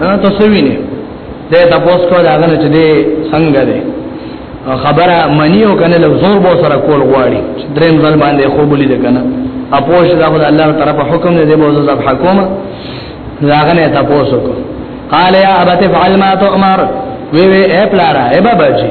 نه تاسو وینئ دا تاسو کو دا غل چې دې څنګه دې خبره منی او کنه له زور بو سره کول غواړي دریم ځل باندې خو بلی دې کنه اپوش دا خدای الله تعالی په حکم دې بو زب حکومه دا غنه تاسو کو قال يا ابت فعل ما تؤمر وی وی اے پلارا اے بابا جی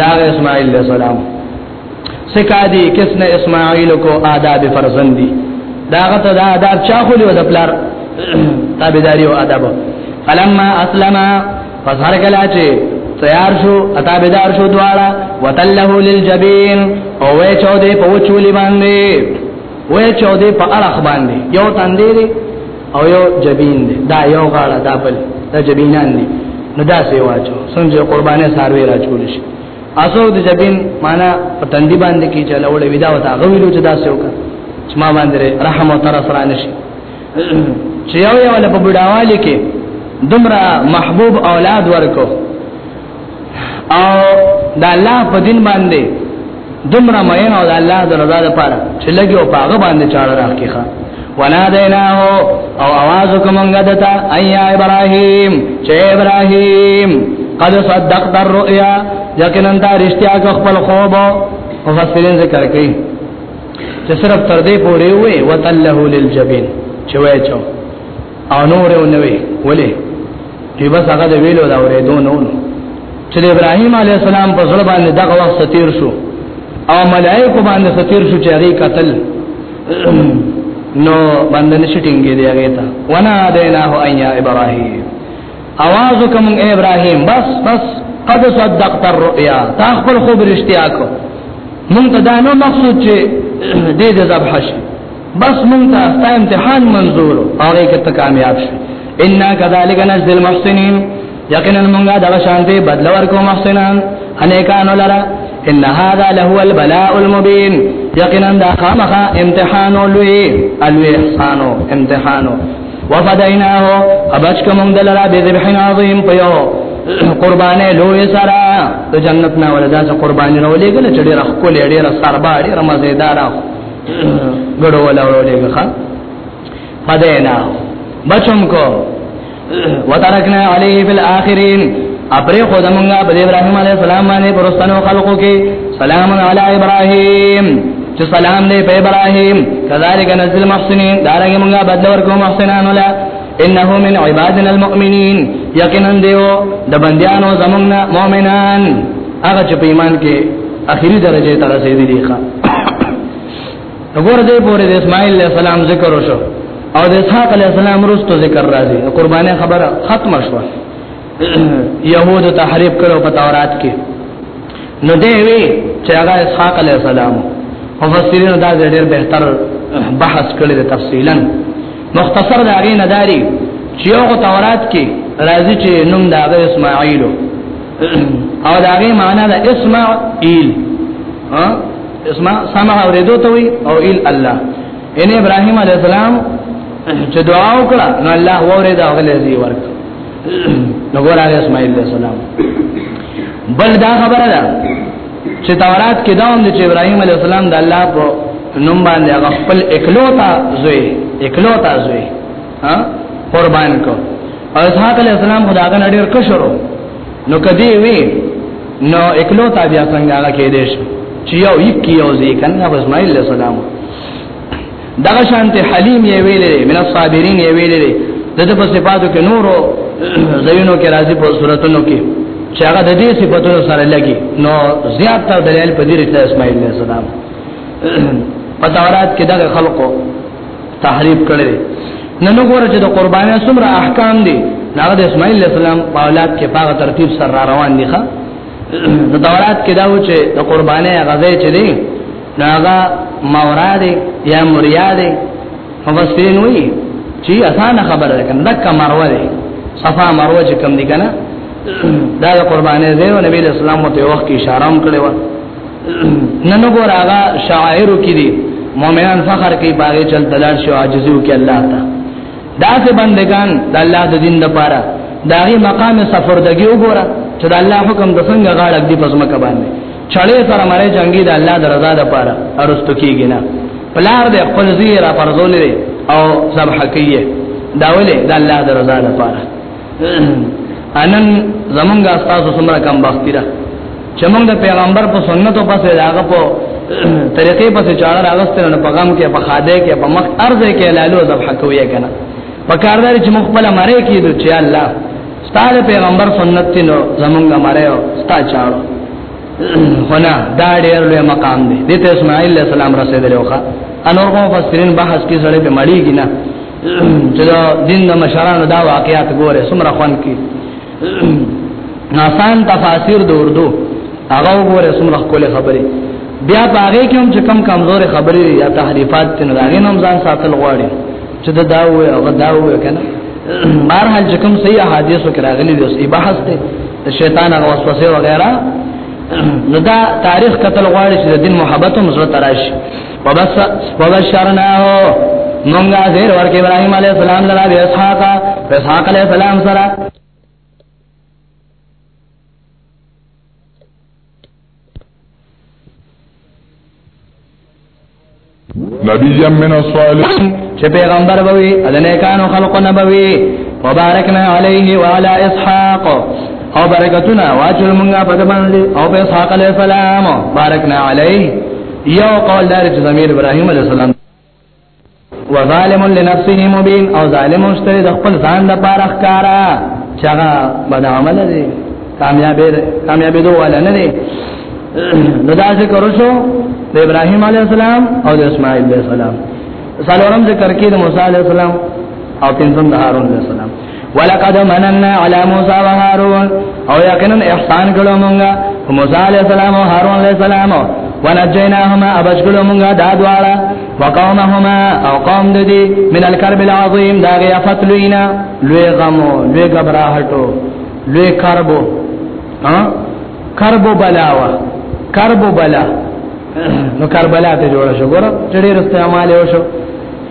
دا اسماعیل علیہ السلام سکا دی کس نے اسماعیل کو آداب فرزندی دا غته دا آداب چا خو له پلار تابعداري او آداب فلما اسلم فظهر کلا چې تیار شو اتابدار شو دواړه وتله للجبین او وې چو دې په وچولې باندې وې چو دې په اړه باندې یو تاندې او یو جبین دی دا یو غاړه دا بل دا جبینان دی نو دا سی واچو څنګه قربانه ساروی راچول شي اسو د جبین معنا په تندی باندې کی چلول ودا وتا غویلو چې دا سی وکړه چې ما باندې رحم او تر سره نشي چې یو یو له بډاواله کې دمرا محبوب اولاد ورکو او دا الله په دین باندې دومره مین او د الله د رضا لپاره چې لګي او پاغه باندې چاړه راکېخه ولا دیناه او आवाज کومنګه دتا ایا ابراهیم چې ابراهیم قد صدقت الرؤيا یقینا دا رښتیا کو خپل خوب او فسرین ذکر کړي چې صرف تر دې پورې وې وتله للجبین چې وای چاو او نور یو نوې ولې چې بس هغه د ویلو دا اورېدو نو چې ابراهيم عليه السلام په ځل باندې دغه وخت ستیر شو او ملائکه باندې ستیر شو چې هغه قتل نو باندې نشټینګې دی هغه ته ونا دیناه ایا ابراهيم आवाज کوم اے ابراهيم بس بس قد صدقت الرؤيا تا خپل خو برشتیا کو مونږ ته دا نو مقصود چې دې د ذبح شي بس مونږ ته ستا امتحان منظور هغه کې ته کامیاب شې ان كذلك نجزي المحسنين یقینا مونږه دا شانته بدل ورکو محسنان انیکان لرا ان هذا له البلاء المبين یقینا دا خامخا امتحان لوی الوی احسانو امتحانو وفدیناه ابچک مونږ دلرا بذبح عظیم پيو قربانه لوی سرا ته جنت نه ولدا قرباني راولېګل چې ډېر خپل ډېر سربا ډېر مزیدار ګړو ولا ورولېګه ښا فدینا بچم کو وترکنا علی فی الاخرین اپری خود مونږه په ابراهیم علی السلام باندې پرستانو خلقو کې سلام علی ابراهیم چې سلام دې په ابراهیم کذالک نزل محسنین دارنګ مونږه بدل ورکو محسنانو لا انه من عبادنا المؤمنين یقینا دیو د بندیانو زمونږ مؤمنان هغه چې په ایمان کې اخیری درجه ته رسیدلی دي ښا وګوره دې پورې د اسماعیل علیہ السلام ذکر وشو او د اسحاق علیہ السلام وروسته ذکر راځي قربانه خبره ختمه شوه يهود تحریف کړو په تورات کې نو دی وی چې هغه اسحاق علی السلام مفسرین دا ډېر بهتر بحث کړی دی تفصیلا مختصر دا غي نداري چې یو تورات کې راځي چې نوم دا د اسماعیل او دا غي معنا د اسماعیل ها اسما سمع اوریدو ته وی او ال الله ان ابراهيم عليه السلام چې دعا وکړه نو الله وره دا غلې زی ورک نګور علی اسماعیل علیہ السلام بل دا خبره ده چې تورات کې دا هم چې ابراهیم علیہ السلام د الله په نوم باندې هغه خپل اکلوتا زوی اکلوتا زوی ها قربان کو او اسحاق علیہ السلام خداګه نړیر کشرو نو کدی وی نو اکلوتا بیا څنګه هغه کې دیش چې یو یک یو ځی کنه ابراهیم علیہ السلام دغه شانته حلیم یې ویلې من الصابرین یې ویلې دغه په صفاتو کې نورو زینو کې راځي په صورتونو کې چې هغه د دې صفاتونو سره لګي نو زیات تر دلایل په دې رسول اسماعیل علیه السلام په تورات کې دغه خلقو تحریف کړل نن وګوره چې د قرباني څومره احکام دي هغه د اسماعیل علیه السلام په اولاد کې په ترتیب سره روان دي ښا د تورات کې دا و چې د قرباني غزې چې دي ناغا مورا دے یا مریا دے مبسرین ہوئی چی اسان خبر دے کن دکا مروہ دے صفا مروہ چی کم دی کنا دا دا قربان زیر و نبی الاسلام و تیوخ کی شارم کلی و ننو گور آغا شاعرو کی دی مومنان فخر کی باغی چل دلال شو عجزیو کی اللہ تا دا سے بندگان دا اللہ دا دین دا پارا داغي مقام سفردګي وګوره چې د الله حکم د څنګه غاړه دی پزما کبان چړې سره مړې جنگي د الله د رضا لپاره ارستو کیږي نه پلار دې خپل زی را پرځولې او ذبح کوي دا ولې د الله د رضا لپاره انن زمونږه تاسو څومره کم بختی را چې موږ د پیغمبر په سنتو پسې راغ په طریقې پسې چاړه راغستل نه پیغام کې په خاده کې په مخ ارزه کې لالو ذبح کوي کنه په کاردار چې مخ په لمره کې د چې الله ستا د پیغمبر سنت دی نو زمونږ مړی او ستا چاړو خو نه دا ډېر لوی مقام دی د ته اسماعیل علیه السلام رسېدلی وخه انور مو فسرین بحث کې سره به مړیږي نه چې دا دین د مشرانو دا واقعیات ګوره سمره خوان کې ناسان تفاسیر د اردو هغه ګوره سمره کوله خبره بیا باغې کې هم چې کم کمزور خبرې یا تحریفات تنه راغې نوم ځان ساتل غواړي چې دا دا وې او دا وې کنه بهر حال چې کوم صحیح احادیثو کې راغلي دي اوس بحث ته شیطان هغه وسوسه وغیرہ نو دا تاریخ قتل غواړي چې د دین محبت هم زړه تراش وبس وبشرناه مونږه زیر ورک ابراهيم عليه السلام لرا بي اسحاق اسحاق عليه السلام سره نبی من الصالح چې پیغمبر بوي اذنه کانو خلق نبوي وبارکنا علیه وعلى اسحاق او برکتنا واجل مونږه په باندې او په اسحاق علیه السلام بارکنا علیه یو قول دار چې زمیر ابراهیم علیه السلام وظالم لنفسه مبين او ظالم مشتري د خپل ځان د پاره ښکارا چاغه بد عمل دي کامیاب کامیاب دوه ولا نه دي نو دا ذکر شو د ابراهيم عليه السلام او د اسماعيل عليه السلام سلام ذکر کې د موسی عليه السلام او پنځم د هارون عليه السلام ولقد مننا على موسى وهارون او یقینا احسان کړو مونږه موسی علیہ السلام او هارون علیہ السلام ونجيناهما ابشکلو مونږه دا دواړه وقومهما او قوم ددی من الكرب العظیم دا غی فتلوینا لوی غمو لوی غبراهټو لوی کربو ها کربو بلاوا کربو بلا نو کربلا ته جوړ شو ګور چې ډیر استعمال یو شو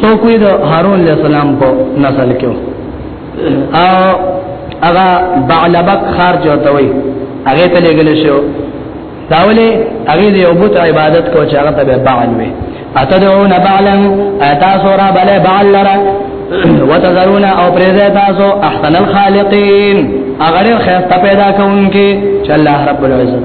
سو کوی د هارون علیہ السلام په نسل کې او هغه بعلبک خار جوته وي هغه ته لګل شو داوله هغه د عبادت عبادت کو چې هغه ته بعل وي اتدعون بعلا اتاسو را بل بعل لرا وتذرون او پرزه تاسو احسن الخالقین اگر خیرته پیدا کوونکې چې الله رب العزت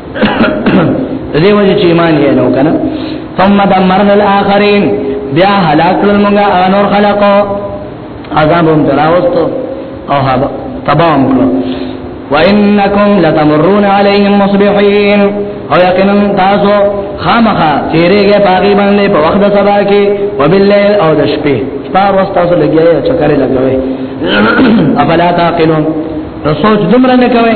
دې وجه چې ایمان یې نو کنه ثم دمرنا الاخرين بیا هلاک کړل موږ انور خلقو عذاب هم دراوستو او هغه تباهم کړو وانکم لتمرون عليهم مصبحين او یقینا تاسو خامخا تیرېږئ باغی باندې په وخت سبا کې وبالليل او د شپې شپه ورځ تاسو لګیاي چکرې لګوي افلا تعقلون نو سوچ دومره نه کوي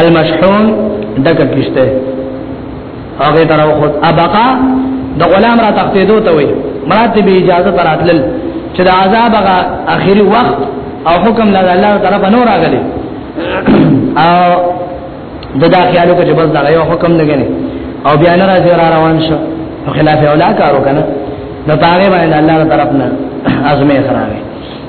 المشحون دک کشته هغه تر وخت ابقا د غلام را تختیدو ته وي مراتب اجازه تراتل چې د عذاب هغه اخیری وخت او حکم له الله طرف نور راغلی او د دا خیالو کې بس دا یو حکم نه غني او بیا نه راځي را روان شو خلاف اولا کارو کنه د پاره باندې الله طرف نه ازمه خرابه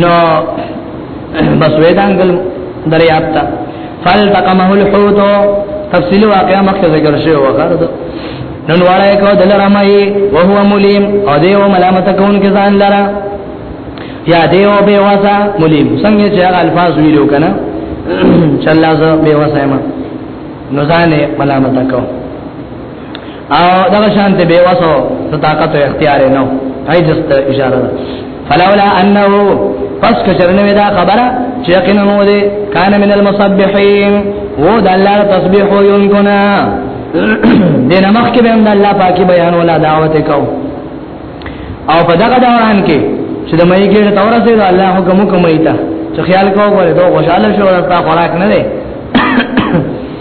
نو بس وې دا انګل دریاب ته فالتقمه الحوت تفصیل واقعا مخکې ذکر شوی و غرض نن وړای کو دل رمای او هو ملیم او دیو ملامت کون کې ځان لرا یا دیو به واسا ملیم څنګه چې هغه الفاظ ویلو کنه چلا زه به واسا ما نو ځانه ملامت کو او دا شان ته به واسو ته طاقت او اختیار نه هي جست اشاره ده فلولا انه پس کچرنه ودا خبره چې یقینا مو دې کان من المسبحين و د الله تسبیح و ينکنا دین مخ کې به د الله پاکي بیان ولا دعوت کو او په دغه دوران کې چې د مې کې تورات دی الله حکم کوم ایته چې خیال کو غره دوه خوشاله شو او تا خوراک نه دی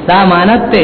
دا مانت ته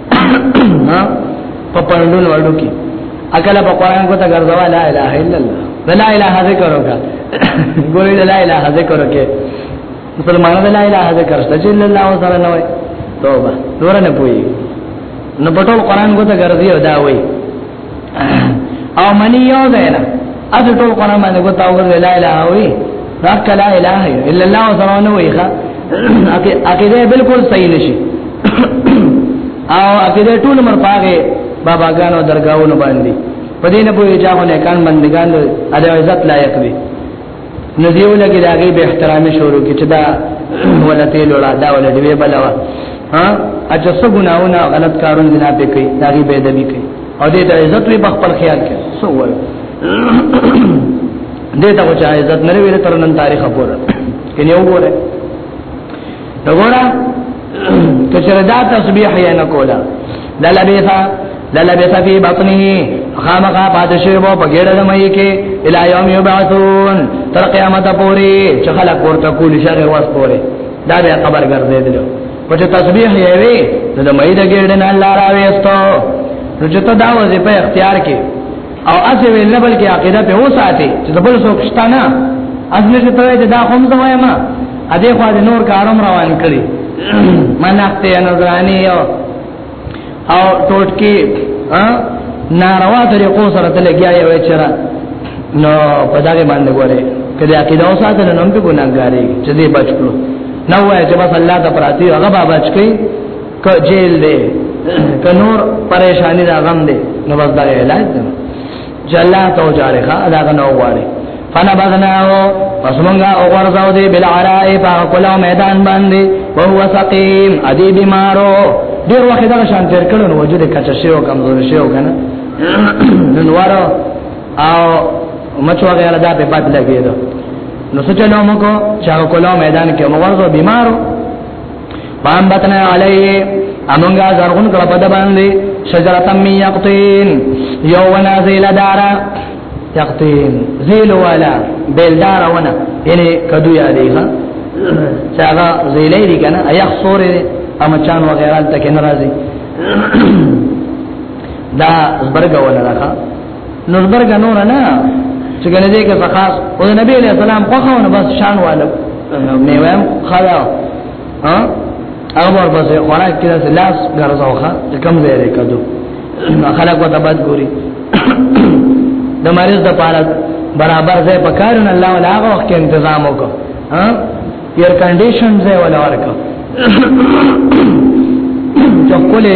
ها په پړډون وړو کې اکل په قران کو ته ګرځوا لا اله الا الله لا اله ذکر وکړه ګورې لا اله ذکر وکړه مسلمان لا اله ذکر شته چې الله وسره نه وای توبه نور نه پوي نو په ټول قران کو ته ګرځي او دا وای او منی یو دی نه اته ټول قران باندې ګوتا ور لا اله وی راک لا اله الا الله سره نه وی ښا عقیده بالکل صحیح نشي او عقیده ټول مر پاګه بابا غانو درگاہونو باندې پدې نه پوهې چې هغه نه کان بندگان د عزت لایق وي نو دیو لګي دا غي به احترامي شروع کی چې دا ولا تیل ولا دا ولا دی بلوا ها اچھا سو ګناونه غلط کارونه جنا به کوي دا غي به دبي کوي او دې ته عزت وي بخپل خیال کې سو ول دې ته چې عزت نه ویل تر نن تاریخ پوره کني وګوره دغورا کچره دا تسبیح یې نه کولا د لبیثا د لبیثا فی بطنه خامخا پادشه وو په ګډه د مې کې الی یوم یبعثون تر قیامت پورې چې خلک ورته کول شر واس پورې دا به خبر ګرځیدل په چې تسبیح یې وی د مې د ګډه نه الله راويستو نو چې ته دا وځي په اختیار کې او اسه ویل نه بلکې عقیده په وساته چې د بل څوک شته نه ازمه چې ته دا هم زموږه ما ا دې خو د نور کارم روان کړی مناخته نظرانی او او ټوټکی ناروا طریقو سره ته لګیا یو چیرې نو په دغه باندې ګوره کله عقیده او ساته نه نوم په ګناګاری چې دې بچو نو وای چې بس الله ته پراتی هغه بابا چکی که جیل دی که نور پریشانی دا غم دی نو بس دا علاج دی چې الله ته وجاره ښه دا غنو غواړي فنا بغناو پس مونږه او ورځاو دی بل عرائی په کله میدان باندې وهو سقیم ادی بیمارو ډیر وخت دا شان تیر کړو نو وجود کچ شیو کمزور شیو کنه ننوارو او مچو غیر دا په بد لګیدو نو سچلو مکو چا کله میدان کې مغرضو بیمارو فانبتنا علیه امونگا زرغن کړه په باندې شجرتا می یقطین یو ونا زیل دارا یقطین زیل والا بیل دارا ونا یعنی کدو یادی ها چاغه زیلې دی کنه ایخ سورې امچان وغیرہ تک ناراضي دا زبرګ ولا راخه نور برګه نور نه چې کنه دې کې خاص او نبی علیہ السلام خو خو نه بس شان والو میوام خلا ها امر بس خوراک کې داس لاس ګرځاوخه چې کم ځای لري کدو خلک وته بد ګوري د مریض د پاره برابر ځای پکارن الله ولا هغه وخت تنظیم وکړه ها ایر کنډیشن ځای ولا ورکړه چې کوله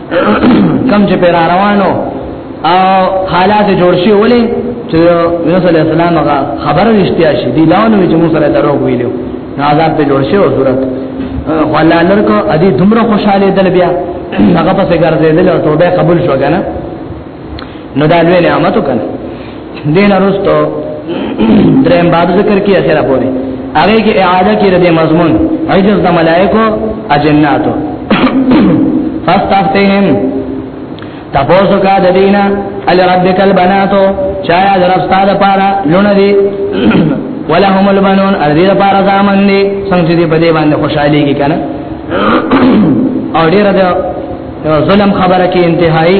کم چې پر روانو او حالات جوړ شي ولې چې یونس علی السلام هغه خبر رښتیا شي دی لاونه چې موږ سره درو ویلو نو عذاب په جوړ شي او صورت ولا لرکو ادي دومره خوشاله دل بیا هغه پسې ګرځیدل او توبه قبول شو کنه نو دا لوی نعمت وکړ دین ارستو دریم باب ذکر کی اخره پوری هغه کې اعاده کې د مضمون عجز د ملائکو اجناتو فاستفتهم تاسو کا د دینه ال ربک البناتو چایا د رب ستاده پارا لونه دی ولهم البنون ال دې پارا زامن دی څنګه دې په دې باندې خوشحالي کې کنه او ډیر د ظلم خبره کې انتهایی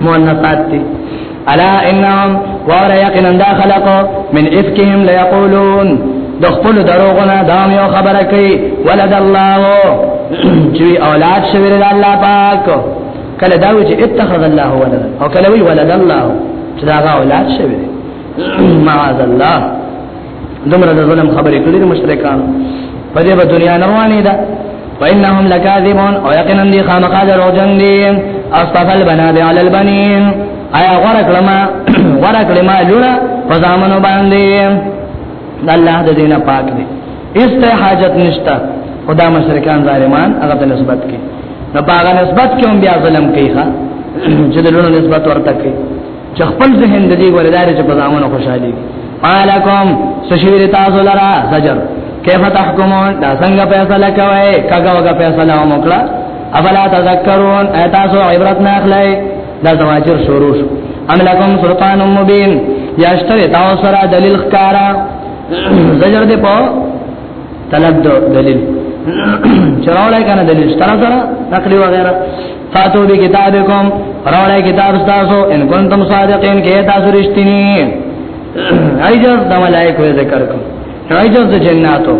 مؤنثات دي الا انهم وار یقینا دا خلق من افکهم ليقولون د خپل دروغونه دا یو خبره کوي ولد الله چې اولاد شوی د الله پاک کله دا وی چې اتخذ الله ولد او کله وی ولد الله چې دا اولاد شوی معاذ الله دومره د ظلم خبرې کړې د مشرکان په دې په دنیا نه روانې ده وانهم لکاذبون او یقینا دي خامخا دروغجن دي اصطفل بنات علی البنین آیا غره کلمه غره کلمه لونه په ځامنو باندې الله د دینه پاک دی است حاجت نشتا خدا مشرکان ظالمان هغه ته نسبت کوي نو باغ نسبت کوم بیا ظلم کوي ښا چې د لونو نسبت ورته کوي چې خپل ذهن د دې ولدار چې په ځامن خوشحالي قالکم سشویر تاسو لرا زجر کیف تحکمون دا څنګه فیصله کوي کګه وګه فیصله وکړه افلا تذکرون تاسو عبرت نه اخلئ دا زواجر شروع شو ام لکم سلطان مبین یاشتری تاسو را دلیل خکارا زجر دې په طلب دو دلیل چراولای کنه دلیل ستاره سره نقلی وغیرہ فاتو بی کتابکم راولای کتاب تاسو ان کنتم صادقین کې تاسو رښتینی ایجاز د ملائکه ذکر کو ایجاز د جناتو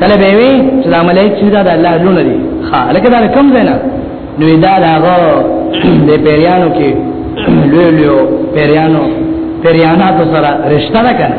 کله به وی چې د ملائکه چې د الله لونه دي ها لکه دا کم زینا نو دا هغه د پیریانو کې لوی لوی پیریانو پیریاناتو سره رښتیا ده کنه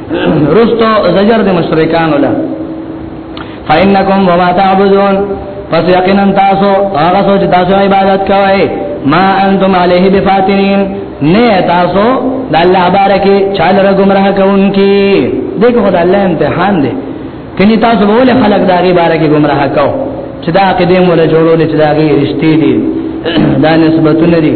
رستو زجر د مشرکان ولا فإنكم وما تعبدون پس یقینا تاسو هغه سوچ تاسو عبادت کوئ ما انتم علیه بفاتنین نه تاسو د الله بارکه چال را گمراه کوونکی دغه خدای الله امتحان دی کني تاسو به له خلق داغي بارکه گمراه کو چې دا عقیده مولا جوړول چې داغي رښتې دي دا نسبتونه دي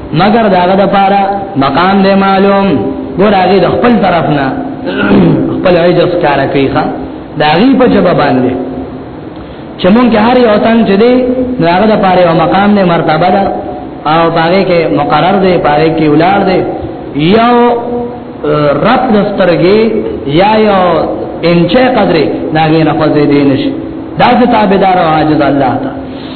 مگر داغه د پاره مقام دې معلوم ګور هغه د خپل طرف نه خپل عجز کار کوي ښا داغي په جواب باندې چې مونږ هر یو تن چې دې داغه د پاره یو مقام دې مرتبه ده او باغې کې مقرر دې باغې کې ولار دې یو رب دسترګي یا یو انچه قدرې داغه نه خوځې دې نشي دا ته تابعدار او عاجز الله تعالی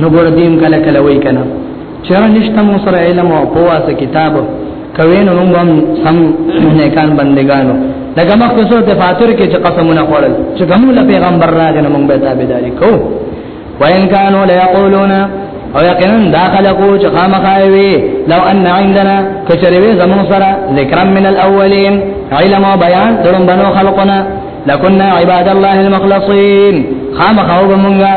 نو ګور دیم کله کله وای کنه چر نشته مو سره علم او قواس کتاب کوي نو موږ هم سم نیکان بندگانو لکه مخکې سورت فاتر کې چې قسمونه خوړل چې کوم له پیغمبر راغی نو موږ به تابعداري کوو وان كانوا ليقولون او یقینا دا خلقو چې خامخایوي لو ان عندنا کچریوي زمون سره ذکر من الاولین علم او بیان درم بنو خلقنا لكنا عباد الله المخلصين خامخاو بمونږه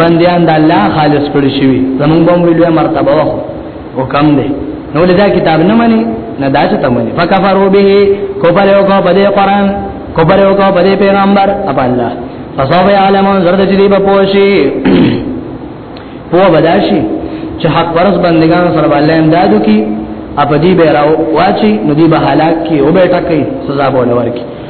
بندیان د الله خالص کړی شي زمونږ به ویلو مرتبه وو او کم دی نو لدا کتاب نه مني نه داسې ته مني فکفروا به کوبر یو کو بده قران کوبر یو کو بده پیغمبر اپ الله فصوب علمون زرد چې دی په پوشي په بداشي چې حق پرس بندگان سره الله امدادو کی اپ دی به راو واچي نو دی به هلاک کی او به ټکې سزا بوله ورکی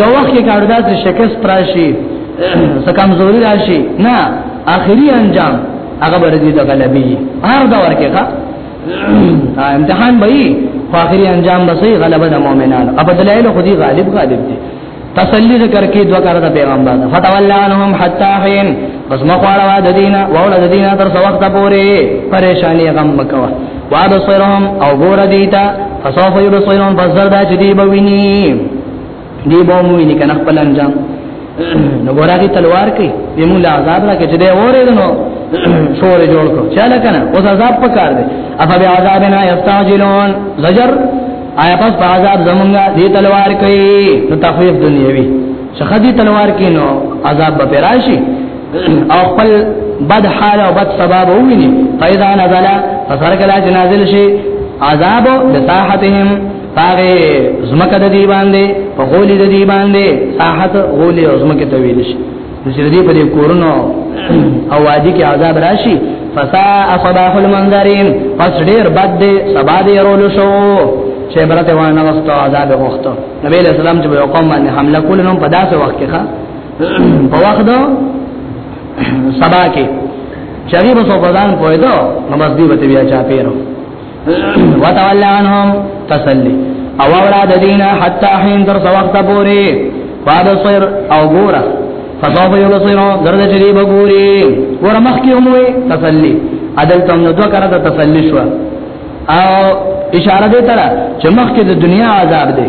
یو وخت کې کار داس شکست پراشي سکم زوري راشي نه اخري انجام هغه برځي د غلبي هر دا ورکه کا امتحان به خو اخري انجام به سي غلبه د مؤمنانو اب دلایل خو دي غالب غالب دي تسلی ذکر کې دوه کار د پیغمبر فتولى عنهم حتا حين بس مخواړه د دینه وړه د دینه تر څو وخت پورې پریشانی غم مکوا وابصرهم او ګور دیتا فسوف یبصرون بزردا چې دی بوینی دی به مو ویني کنه خپل انجام نو ګورغي تلوار کوي به مو لا عذاب راکې چې دی اورې نو شور جوړ کو چاله کنه اوس عذاب پکار دی افا به عذابنا یستعجلون زجر آیا پس په عذاب زمونږه دی تلوار کوي نو تخویف دنیوي څخه دی تلوار کینو عذاب به راشي او خپل بد حال او بد سبب وویني فاذا نزل فسرک لا جنازل شي عذاب لساحتهم پاره زمکه د دی باندې په غولې د دی باندې ساحت غولې او زمکه ته ویل شي چې دې په دې کورونو او وادي کې عذاب راشي فسا اصباح المنذرين پس ډېر بد دې سبا دې رول شو چې برته وانه واستو عذاب وخته نبی له سلام چې یو قوم باندې حمله کول نو په داسې وخت کې ښا په وخت دو سبا کې چری به سو پردان پوهیدو نو بس دی به بیا چا پیرو وتولى عنهم تسلي او اولاد دینا حتا حين تر وخت پوری فابصر او ګورا فصوف یبصرو زرد چری بګوری ور مخ کی هموی تسلی عدل تم نو دو کرا تسلی شو او اشاره دې تر چې مخ کې د دنیا عذاب دی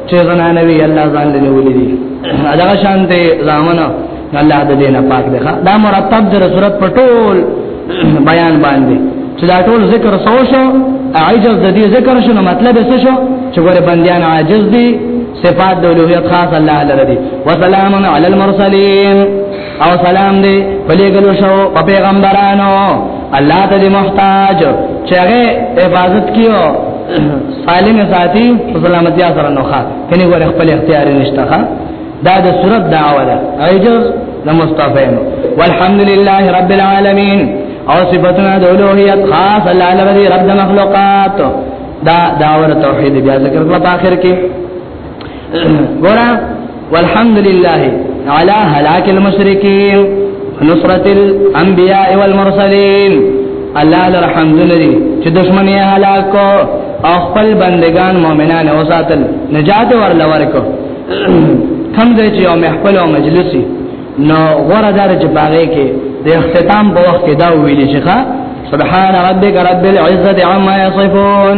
چې زنانه وی الله ځان دې ولې دي دا شان دې زامنه الله دې دینه پاک دی دا مرتب در صورت پټول بیان باندې چې دا ټول ذکر سو شو عجز د دې ذکر شنو مطلب څه شو چې ګوره بنديان عاجز دي صفات د اولوهیت خاص الله لري وسلام علی المرسلین او سلام دې پلیګلو شو په پیغمبرانو الله ته دې محتاج چې هغه عبادت کیو سالم ساتي سلامتی سره نوخه کني ور خپل اختیار نشته دا د صورت دعوه ده ایجز د مصطفی نو والحمدلله رب العالمین او صفاتنا د اولوہیت خاص الله لوی رب د مخلوقات دا داور توحید بیا ذکر په اخر کې ګورا والحمد لله على هلاك المشركين نصرة الانبياء والمرسلين الله الرحمن لله چې دشمن یې هلاک او خپل بندگان مؤمنان او ساتل نجات ورل ورکو کم دې چې او محفل او مجلسي نو غره دار چې باغې کې د اختتام په وخت کې دا ویل شي سبحان ربك رب العزة عما يصفون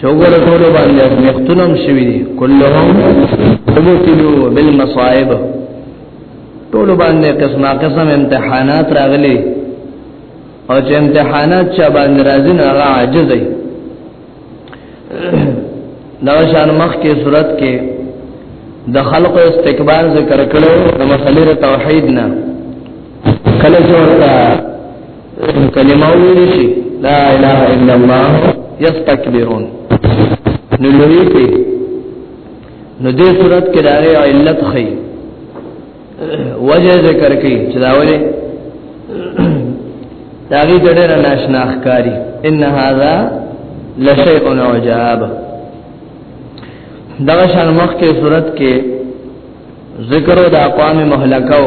چوغور ټول باندې ازمیختونم شوی دي كلهم ابتلوا بالمصائب ټول باندې قسمه قسم امتحانات راغلي او چې امتحانات چا باندې راځي نه هغه عاجز دی دا شان مخ کې صورت کې د خلق استکبار ذکر کړو د مسلې توحید نه کله چې ورته کلمه ویل شي لا اله الا الله یستكبرون نو لوی دي نو دې صورت کې دغه علت خي وجه ذکر کوي چې دا ولې داغي ډېر ناشنا ښکاری ان هاذا لشیء عجاب دغه شان مخ کې صورت کې ذکر د اقوام مهلکو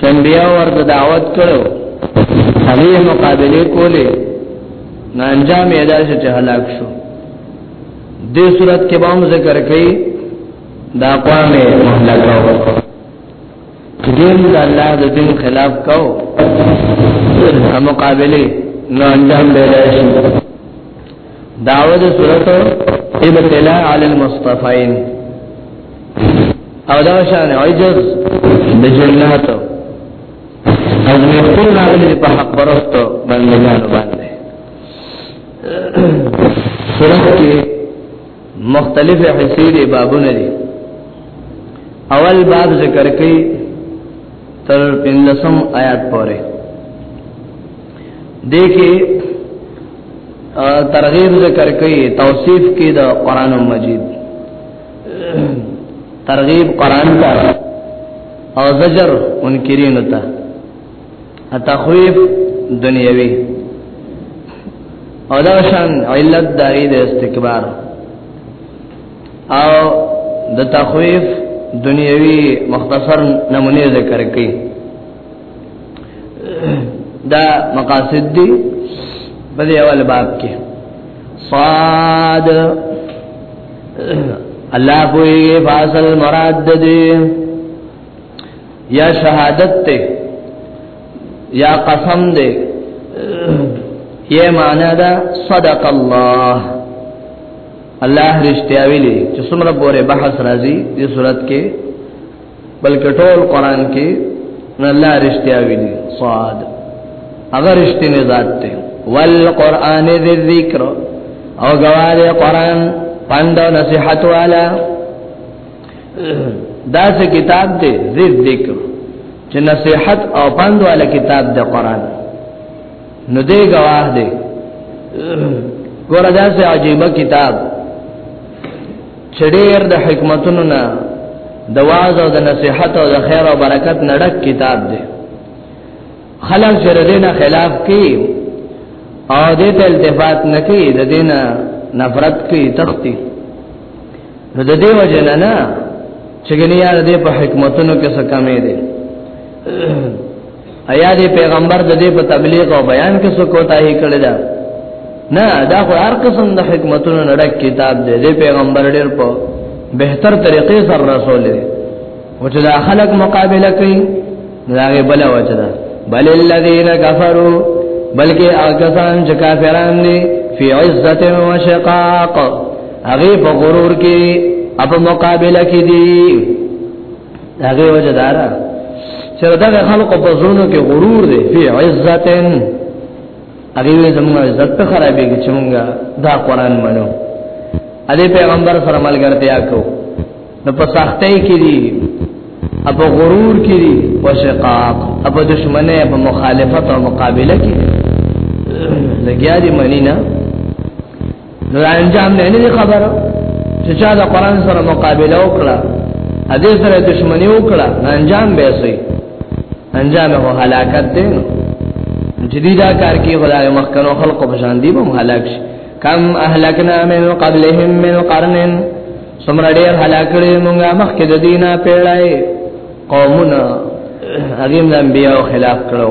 چنبیا ورته دعوت کړو هغه مقابله کوله نه انجام یې داسې چې هلاک شو دې صورت کې به هم ذکر کړي د اقوام مهلکو چې دین د الله د دین خلاف کو مقابله نه انجام دی داود صورت ابتلاء علی المصطفین او دا شان عجز د جنات از مختور راغلی په حق پرستو بندگانو باندې صورت کې مختلف حصے دي بابونه دي اول باب ذکر کوي تر 15 آیات پورې دې کې ترغیب ذکر کوي توصیف کې د قران مجید ترغیب قران ته او زجر منکرین ته تخویف دنیوي او دا شان علت دای د استکبار او د تخویف دنیوي مختصر نمونه ذکر کړي دا مقاصد دی په دې اول باب کې صاد الله کوئی فاصل مراد دې یا شهادت ته یا قسم دې یې معنا دا صدق الله الله رښتیا ویلي چې څومره بوره بحث راځي دې صورت کې بلکې ټول قران کې نه الله رښتیا ویلي صاد هغه رښتینی ذات دی والقران ذی الذکر او غواړي قران پند او نصيحت والا دا سه کتاب دی ذی الذکر چې نصيحت او پند والا کتاب دی قران نو دې گواه دی ګور دا سه عجیب کتاب چې ډېر د حکمتونو نه د واعظ او د نصيحت او د خیر او برکت نړک کتاب دی خلک چې دینه خلاف کوي او دې ته التفات نه کوي د دینه نفرت کوي تختی نو د دې وجه نه نه چې ګنیا دې په حکمتونو کې څه کمې دي ایا دې پیغمبر د دې په تبلیغ او بیان کې څه کوتاهی کړی دا نه دا خو هر قسم د حکمتونو نړک کتاب دی دې پیغمبر ډېر په بهتر طریقې سره رسول دی او چې دا خلک مقابله کوي داغه بل وجه ده بل الذين كفروا بلکې اګسان چې کافران دي فی عزت و شقاق هغه په غرور کې اپ مقابله کې دي هغه وجه دارا چې دغه خلکو په زړونو کې غرور دی په عزتن هغه وی زموږ عزت ته خرابېږي چې موږ دا قران منو ا دې پیغمبر سره ملګرتیا کو نو په سختۍ کې دي اپ غرور کې دي او شقاق اپ دشمنه اپ مخالفت او مقابله کې لګیا دي منی نه نو انجام نه نه خبره چې چا د قران سره مقابله وکړه ا دې سره دښمنی وکړه انجام به سي انجام هو هلاکت دی نو جديدا کار کې خدای مخکنو خلق په شان دی به هلاک شي کم اهلکنا من قبلهم من قرن سمر ډیر هلاکړي مونږه مخکې د دینه پیړای قومونه هغه د انبیانو خلاف کړو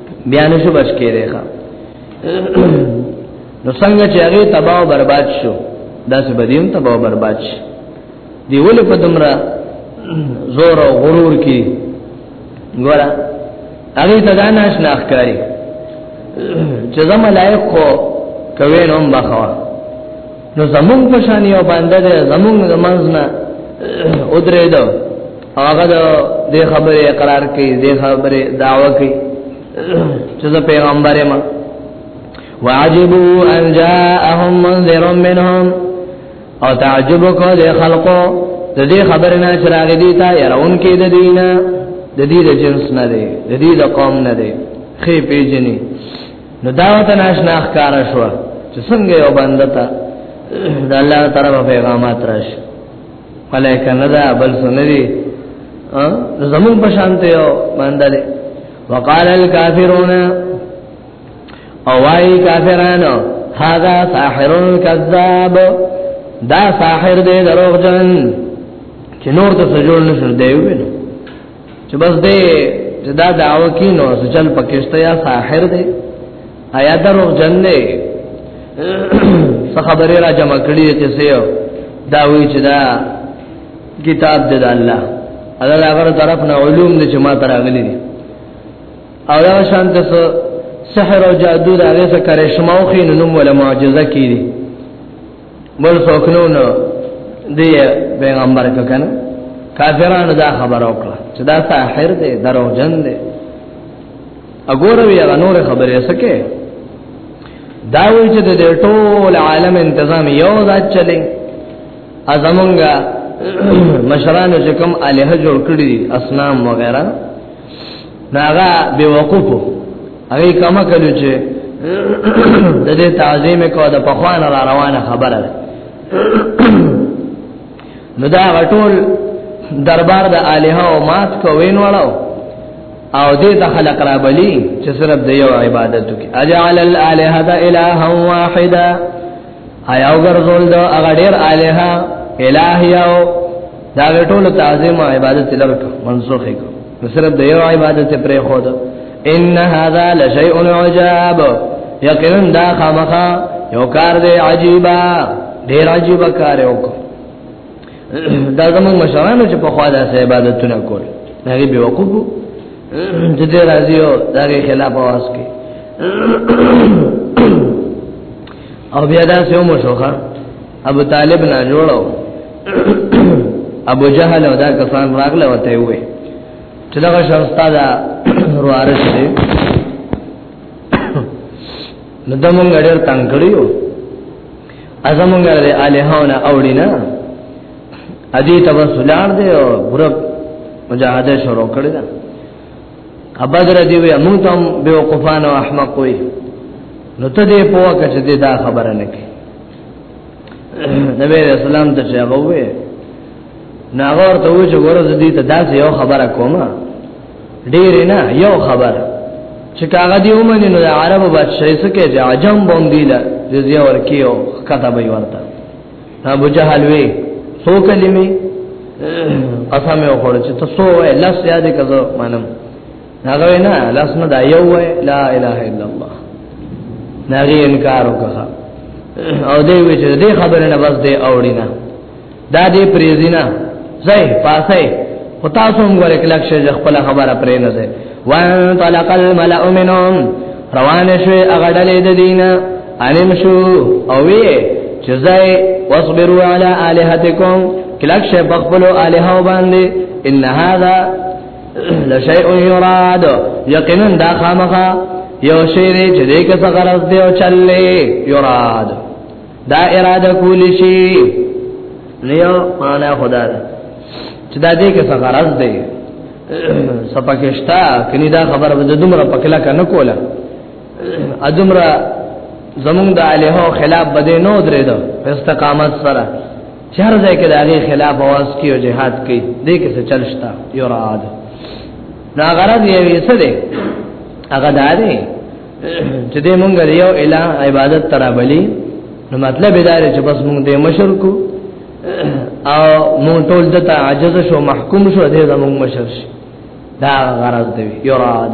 بیا نشو بچ کېږي ښا نو څنګه چې هغه تباہ او برباد شو دا څه بدیم تباہ او برباد شي دی ول په دمرا زور او غرور کې ګورا هغه ته دا ناش ناخکاری چې زما لایق کو کوي نو مخوا نو زمون په شان یو باندې ده زمون زمونږ نه او درې ده هغه د خبره اقرار کوي د خبره دعوه کوي چې زه پیغمبر ما واجبوا ان جاءهم منذر منهم او تعجب کو د خلقو د دې خبره نه چې راغی دي تا يرون کې د دینه د دې د جنس نه دی د دې د قوم نه دی خې پیجنې نو دا ته ناشنا ښکار شو چې څنګه یو بنده ته د الله طرف پیغامات راش ملائکه نه دا بل سنري زمون په شان ته یو بنده دی وقال الكافرون او واي کافرانو هذا ساحر كذاب دا ساحر دی دروغجن چې نور ته سجول نشو دی وینو چې بس دې دا داو کې نو سچل پکشته یا ساحر دې آیا درو جنې څه خبره را جمع کړي چې سیو دا وی چې دا کتاب دې د الله الله هغه طرف نه علوم دې چې ما تراغلي دي او دا شان د سحر او جادو دا غیسه کرشمه او خین نوم ولا معجزه کیږي بل څوک نو نو دی پیغمبر کنه کافرانو دا خبر او کړه چې دا ساحر دی درو جن دی وګوره وی هغه نور خبرې سکے دا وی چې د ټول عالم تنظیم یو ځات چلی ازمونګه مشرانو چې کوم الہ جوړ کړی اسنام وغیرہ ناغا بے وقوفو اگه کما کلو چه د دې تعظیم کو د پخوان را روانه خبره ده نو دا غټول دربار د الہ او مات کو وینوړو او دې ته خلق را بلی چې صرف د یو عبادت کی اجعل الالهه اله واحده ایا وګرځول دا هغه ډیر الہ الہ یو دا ټول تعظیم او عبادت لرک منسوخ کو نو صرف د یو عبادت پرې خو ده ان هذا لشیء عجاب یقینا دا خامخا یو کار دی عجیبا ډیر عجیب کار یو کو دا زمون مشرانو چې په خوا د عبادتونه کول هغه به وقوف د دې راځي او دا خلاف आवाज کوي او بیا دا سیو مشوخه ابو طالب نه جوړو ابو جهل او دا کسان راغله وته وي چې دا شخص تا دا روارش دی نو دمون غړر تنگ کړیو ازمون غړر الہونه اوړي نه ادي تبسلار دی او پورا مجاهده شروع کړی دا ابدر دی وی مونږ ته بیوقفان او احمق وي نو ته دې پوهه کچ دې دا خبره نه کوي نبی رسول الله ته هغه وې ناغور ته وې چې ورځ دې ته داسې یو خبره کومه ډېر نه یو خبره چې کاغه دی ومني نو عربو بادشاہي سکه چې عجم بوم دی لا جزیه ورکیو کته به ورته ابو جهل وی سو کلمې قسم یې وخوړ چې تاسو یې لاس یاد کړو مانم هغه نه لاس نه دا یو وای لا اله الا الله نغی انکار وکړه او دې وچ دې خبره نه بس دې اوړی نه دا دې پریزینا زای پاسه او تاسو موږ له کلک شه خپل خبره پرې نه ده وان طلق الملأ منهم روان شوی هغه ډلې د دینه انم شو او وی چې زای واصبروا علی الہتکم کلک شه بخبلوا الہو باندې ان هذا لشیء یراد یقینا دا خامخا یو شی دی چې دې کې څه غرض دی او چلې یراد دا اراده کول شي نیو معنا خدا ده چې دا دې کې څه غرض دی سپکشتا کني دا خبره د دومره پکلا کنه کوله ادمره زمونږ د الہو خلاف بده نو درې دو استقامت سره چهر ځای کې د هغه خلاف आवाज کوي او جهاد کوي دې کې څه چلشتا یو راد دا غرض یې وی څه دی هغه دا دی چې دې مونږ یو اله عبادت ترا بلی نو مطلب دا دی چې بس مونږ دې مشر کو او مونږ ټول دته عاجز شو محکوم شو دې زمونږ مشر شي دا غرض دی یو راد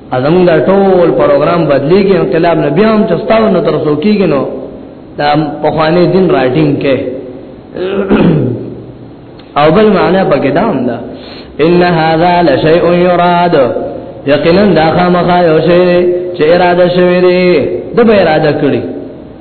ازمون دا ټول پروګرام بدلیږي انقلاب نه بیا هم چستاو نه تر څو کیږي نو دا په خوانې دین راټینګ کې او بل معنا پکې دا هم ده ان هاذا لشیء یراد یقینا دا خامخا یو شی چې اراده شوی دی د به اراده کړی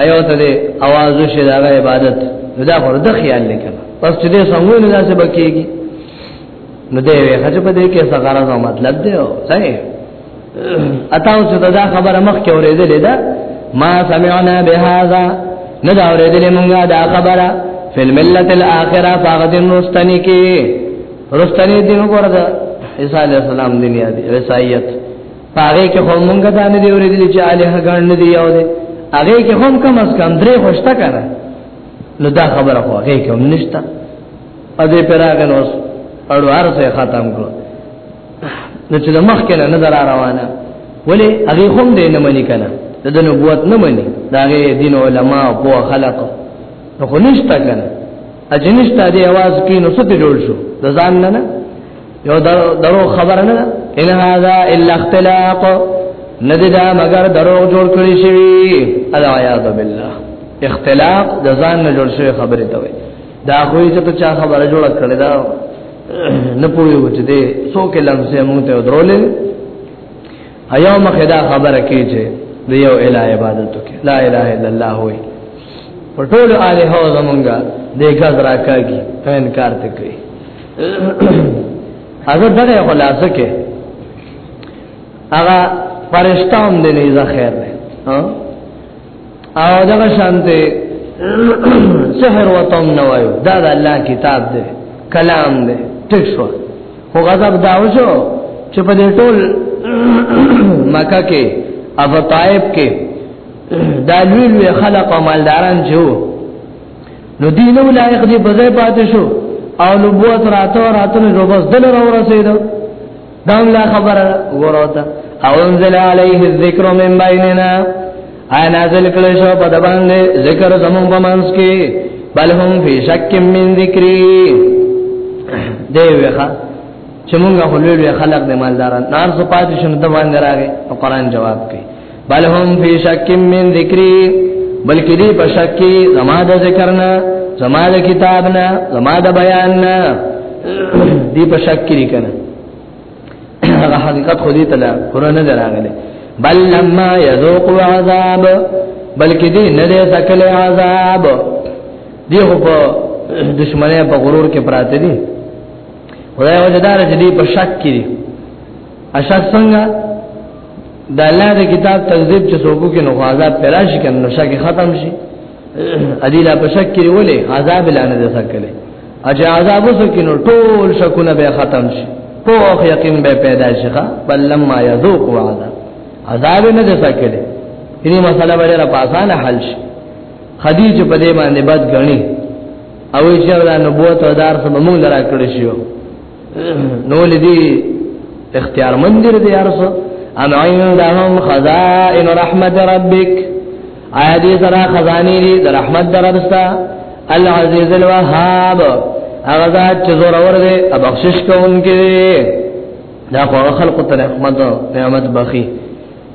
ایو ته دې आवाज وشي دا عبادت دا پر د خیال لیکل پس چې دې څنګه نه داسې بکیږي نو دې وې هڅه په دې کې څه غرض او مطلب دی او صحیح اتاو چې دا خبره مخ کې اورېدلې ده ما سمعنا بهذا نه دا اورېدلې مونږه دا خبره فی الملت الاخره فقد رستنی کې رستنی دین وګورئ عیسی علی السلام دنیا دی عیسایت پاره کې هم مونږ دا نه دی ورېدل چې الہ ګان نه دی یو دی هغه کې هم کم از کم درې خوشته کړه نو دا خبره خو هغه کې هم نشته ا دې پراګن اوس اړو ارسه ختم کړو نو چې د مخ کې نه نظر روانه ولی هغه هم دې نه منی کنه د نبوت نه منی دا هغه دین علما او خلق نو خو نشته کنه اجنشتا دی आवाज کې نو څه جوړ شو د ځان نه نه یو درو خبر نه ان هاذا الا اختلاق ندی دا مگر درو جوړ کړی شي الا یاذ بالله اختلاق د ځان نه جوړ شوی خبره ته وي دا خو یې ته چا خبره جوړ کړی دا نه پوي و چې دې څوک لمسه مونږ ته درولې ایو مخه دا خبره کی چې د یو الہ عبادت وکړي لا اله الا الله وي په ټول اله هو زمونږه د غز راکاږي ته انکار ته کوي هغه دغه خلاصه کې هغه فرشتہ هم دې نه ځخیر ها او دغه شانته سحر وتم نه وایو دا د الله کتاب دی کلام دی ټیک شو خو غضب دا وشو چې په دې ټول مکه کې او طائف کې دا لوی لوی خلق او مالداران جو نو دینه ولایق دی بځای پاتې شو او نبوت راتو راتو نو بس دل را ورسېدو دا هم لا خبره وروته او انزل علیه الذکر من بیننا آیا نازل کړی شو په د باندې ذکر زمون په منځ کې بل هم فی شک من ذکری دی ویخه چې مونږه خلل وی خلق د مالداران نار سو پاتې شنو د باندې راغی او قران جواب کوي بل هم فی شک من ذکری بلکې دی په شک کې زما د ذکر نه زما د کتاب نه زما د بیان نه دی په شک کې کنه هغه حقیقت خو دې ته لا قران نه راغله بل لما یذوق عذاب بلکې دی نه دې تکل عذاب دی خو په دشمنه په غرور کې پراته دي خدای وجدار چې دی په شک کې اشاد څنګه د الله د کتاب تکذیب چې څوک کې نو عذاب پراش کړي نو شک ختم شي ادي لا په شک کې ولې عذاب لانه ده سکلې اجه عذاب وسو کې نو ټول شکونه به ختم شي پوخ یقین به پیدا شي بل لما یذوق عذاب عذاب نه ده سکلې دې مسله به را پاسانه حل شي خدیجه په دې باندې بد غني او چې دا نبوت او دار سم موږ لرا کړی شو نو لدی اختیار من دیر دی ارس ام عندهم خزائن رحمت ربک آیا دی سرا خزانی دی در رحمت در ربستا العزیز الوهاب اغزاد چه زور ور دی ابخشش کونکی دی دا خو خلق ته رحمت نعمت بخی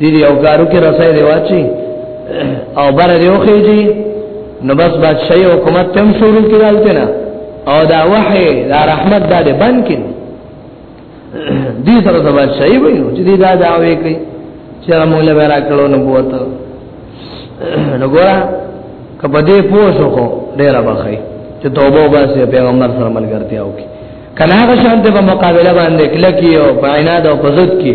دې دې او کارو کې رسای دی واچي او بر دې وخیږي نو بس بادشاہي حکومت تم شروع کړل کنه او دا وحي دا رحمت دا دې بند کړي دې سره د بادشاہي وي چې دې دا دا وې کوي چې مولا ورا کړو نو بوته نو ګورا کبه دې پوسو کو ډیر بخای چې توبه واسه پیغمبر سره ملګرتیا وکړي کله هغه شان ته په مقابله باندې کلکی او په عناد او په ضد کې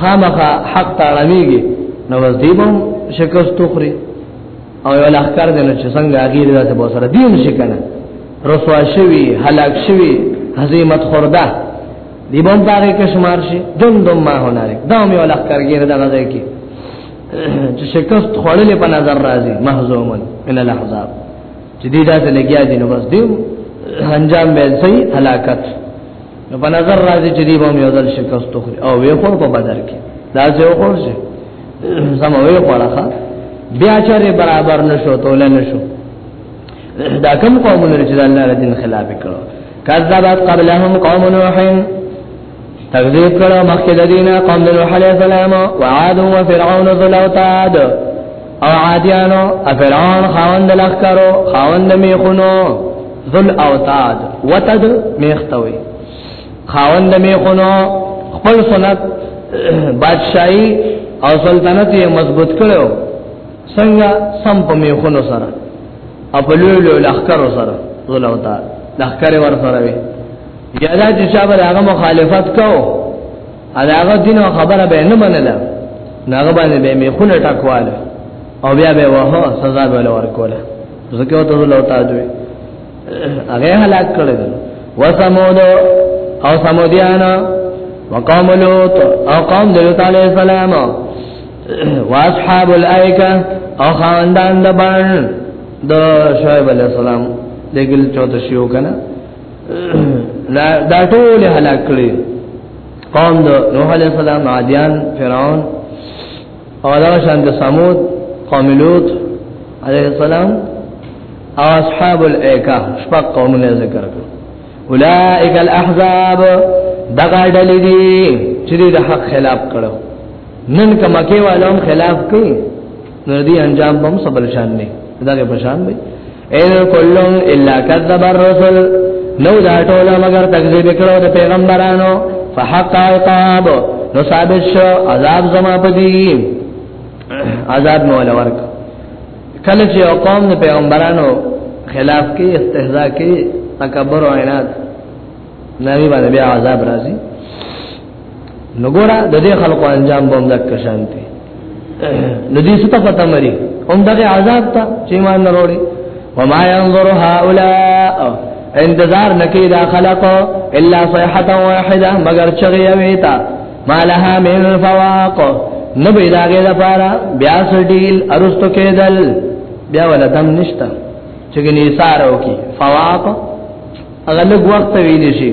خامخا حق تاړويږي نو بس دی بم شکست خوري او یو لخر دل چې څنګه غیر داسې به سره دیم شي کنه رسوا شوی هلاک شوی هزیمت خورده دی بم پاره کې شمار شي دم دم ما هنارک دا مې یو لخر غیر دغه ځای کې چې شکست خوړلې په نظر راځي محزومن من الاحزاب چې دې داسې لګیا دي نو بس دیم انجام به صحیح هلاکت نو په نظر راځي چې دی به یو ځل شکست وکړي او وی خور په بدر کې دا څه وکړ چې سم وی خورخه بیا چاري برابر نشو تول نشو دا کوم قومونه چې الله د دین خلاف کړو کذبت قبلهم قوم نوح تکذیب کړو مخکې د دینه قوم نوح علیه السلام او عاد او فرعون ذل اوتاد او عادیانو افرعون خاوند لخکرو خاوند میخونو ذل اوتاد وتد میختوی خاوند میخونو خپل سنت بادشاہی او سلطنت یې مضبوط کړو څنګه سم په میخونو سره خپل لولو لخکرو سره ذل اوتاد لخکره ور سره وی یادا چې شابه هغه مخالفت کو علاوه دین او خبره به نه منله ناغه باندې به می خونه ټکواله او بیا به وه سزا به لور کوله زکه ته له تا دوی هغه هلاک کړل وسمود او سمودیان وقوم لوط او قوم لوط علی السلام واصحاب الایکه او خاندان د بان د شعیب علی السلام دګل چوت شیو کنه لا دا ټول هلاک کړی قوم د نوح علی السلام عادیان فرعون او دا شان د سمود قوم لوط علی السلام او اصحاب الایکا شپږ قومونه ذکر کړ اولائک الاحزاب دغه ډلې دي چې د حق خلاف کړو نن کما کې والوم خلاف کوي نو دې انجام بم صبر شان نه دغه پشان به ان کل الا كذب الرسل نو دا ټول مگر تکذیب کړو د پیغمبرانو فحق عقاب نو ثابت شو عذاب زما پدی عذاب نو لورک کله چې قوم د پیغمبرانو خلاف کې استهزاء کې تکبر او عناد نبی باندې بیا عذاب راځي نو ګورا د دې خلکو انجام به موږ ته شانتي ندی ست پتا مری هم دغه عذاب ته چې مان نروړي وما ينظر هؤلاء انتظار نکی دا خلق الا صيحه واحده مگر چغي ویتا ما لها من فواق نبی داګه دا پارا بیا سټیل ارستو کېدل بیا ولا دم نشتا چې نثار وکي فواق اغلق وخت ویل شي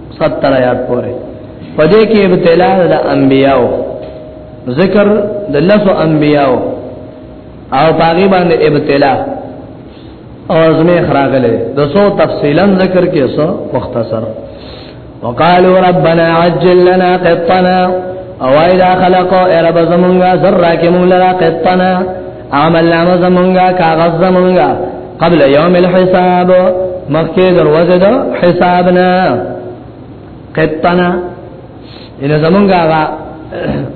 70 آیات پورې پدې کې ابتلا د انبیاو ذکر د لسو انبیاو او باغی باندې ابتلا او ازمه خراغله د سو تفصیلا ذکر کې سو مختصر وقالوا ربنا عجل لنا قطنا او اذا خلقوا رب زمونږه ذره کې مونږ لرا قطنا عمل نامه زمونږه کاغذ زمونږه قبل یوم الحساب مخکې دروازه ده حساب نه قطنا ان زمونږه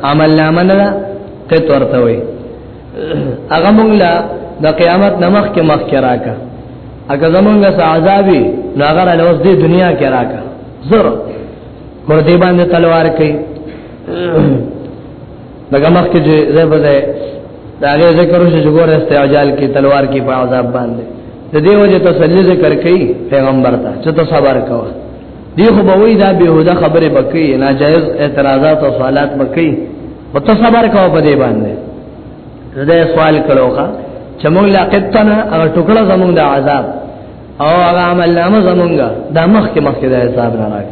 عمل نامه نه قط ورته وي هغه مونږ لا د قیامت نمخ کې مخ کې راکا اګه زمونږه عذابي ناغره لوس دې دنیا کې راکا زر ور دې باندې تلوار کوي دغه مخ کې چې زه به ده دا هغه ذکر شو چې ګوره استعجال کې تلوار کې په عذاب باندې د دې وجه تسلی ذکر کوي پیغمبر ته چې ته صبر کوه دی خو به وی دا بهوده خبره بکې ناجایز اعتراضات او سوالات بکې مته صبر کوه په دې باندې زه سوال کړو ښا چې موږ لا قطنا او ټکړه زموږ د عذاب او هغه عمل نامه زمونږه د مخ کې مخ کې د حساب نه راک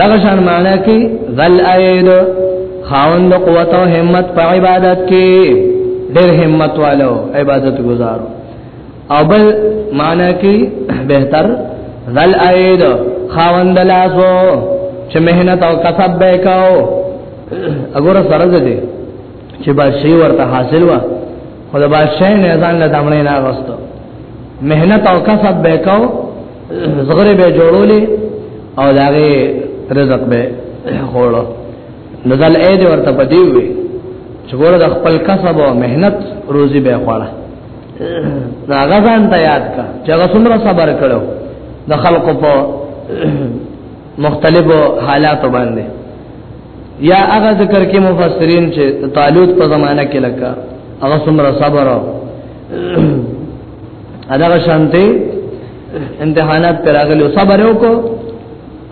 دغه شان معنی کې ذل اید خاوند قوت او همت په عبادت کې ډېر همت والو عبادت گزارو او بل معنی کې بهتر ذل اید خاوند لاسو چې مهنت او کسب وکاو وګوره سره دې چې بادشاہي ورته حاصل و خو د بادشاہي نه ځان له دمنې نه غوښتو مهنت او کسب وکاو زغره به جوړولې او داغه رزق به خوړو نزل اې دې ورته پدی وي چې ګوره د خپل کسب او مهنت روزي به خوړه هغه ځان ته یاد کا چې هغه څومره صبر کړو د خلقو په مختلفو حالاتو باندې یا هغه ذکر کې مفسرین چې طالوت په زمانہ کې لکه هغه څومره صبر او اداغه شانتي امتحانات پر اغلو صبر وکړو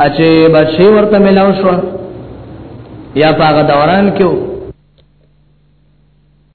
اچي بچي ورته ملاو شو یا پاغه دوران کې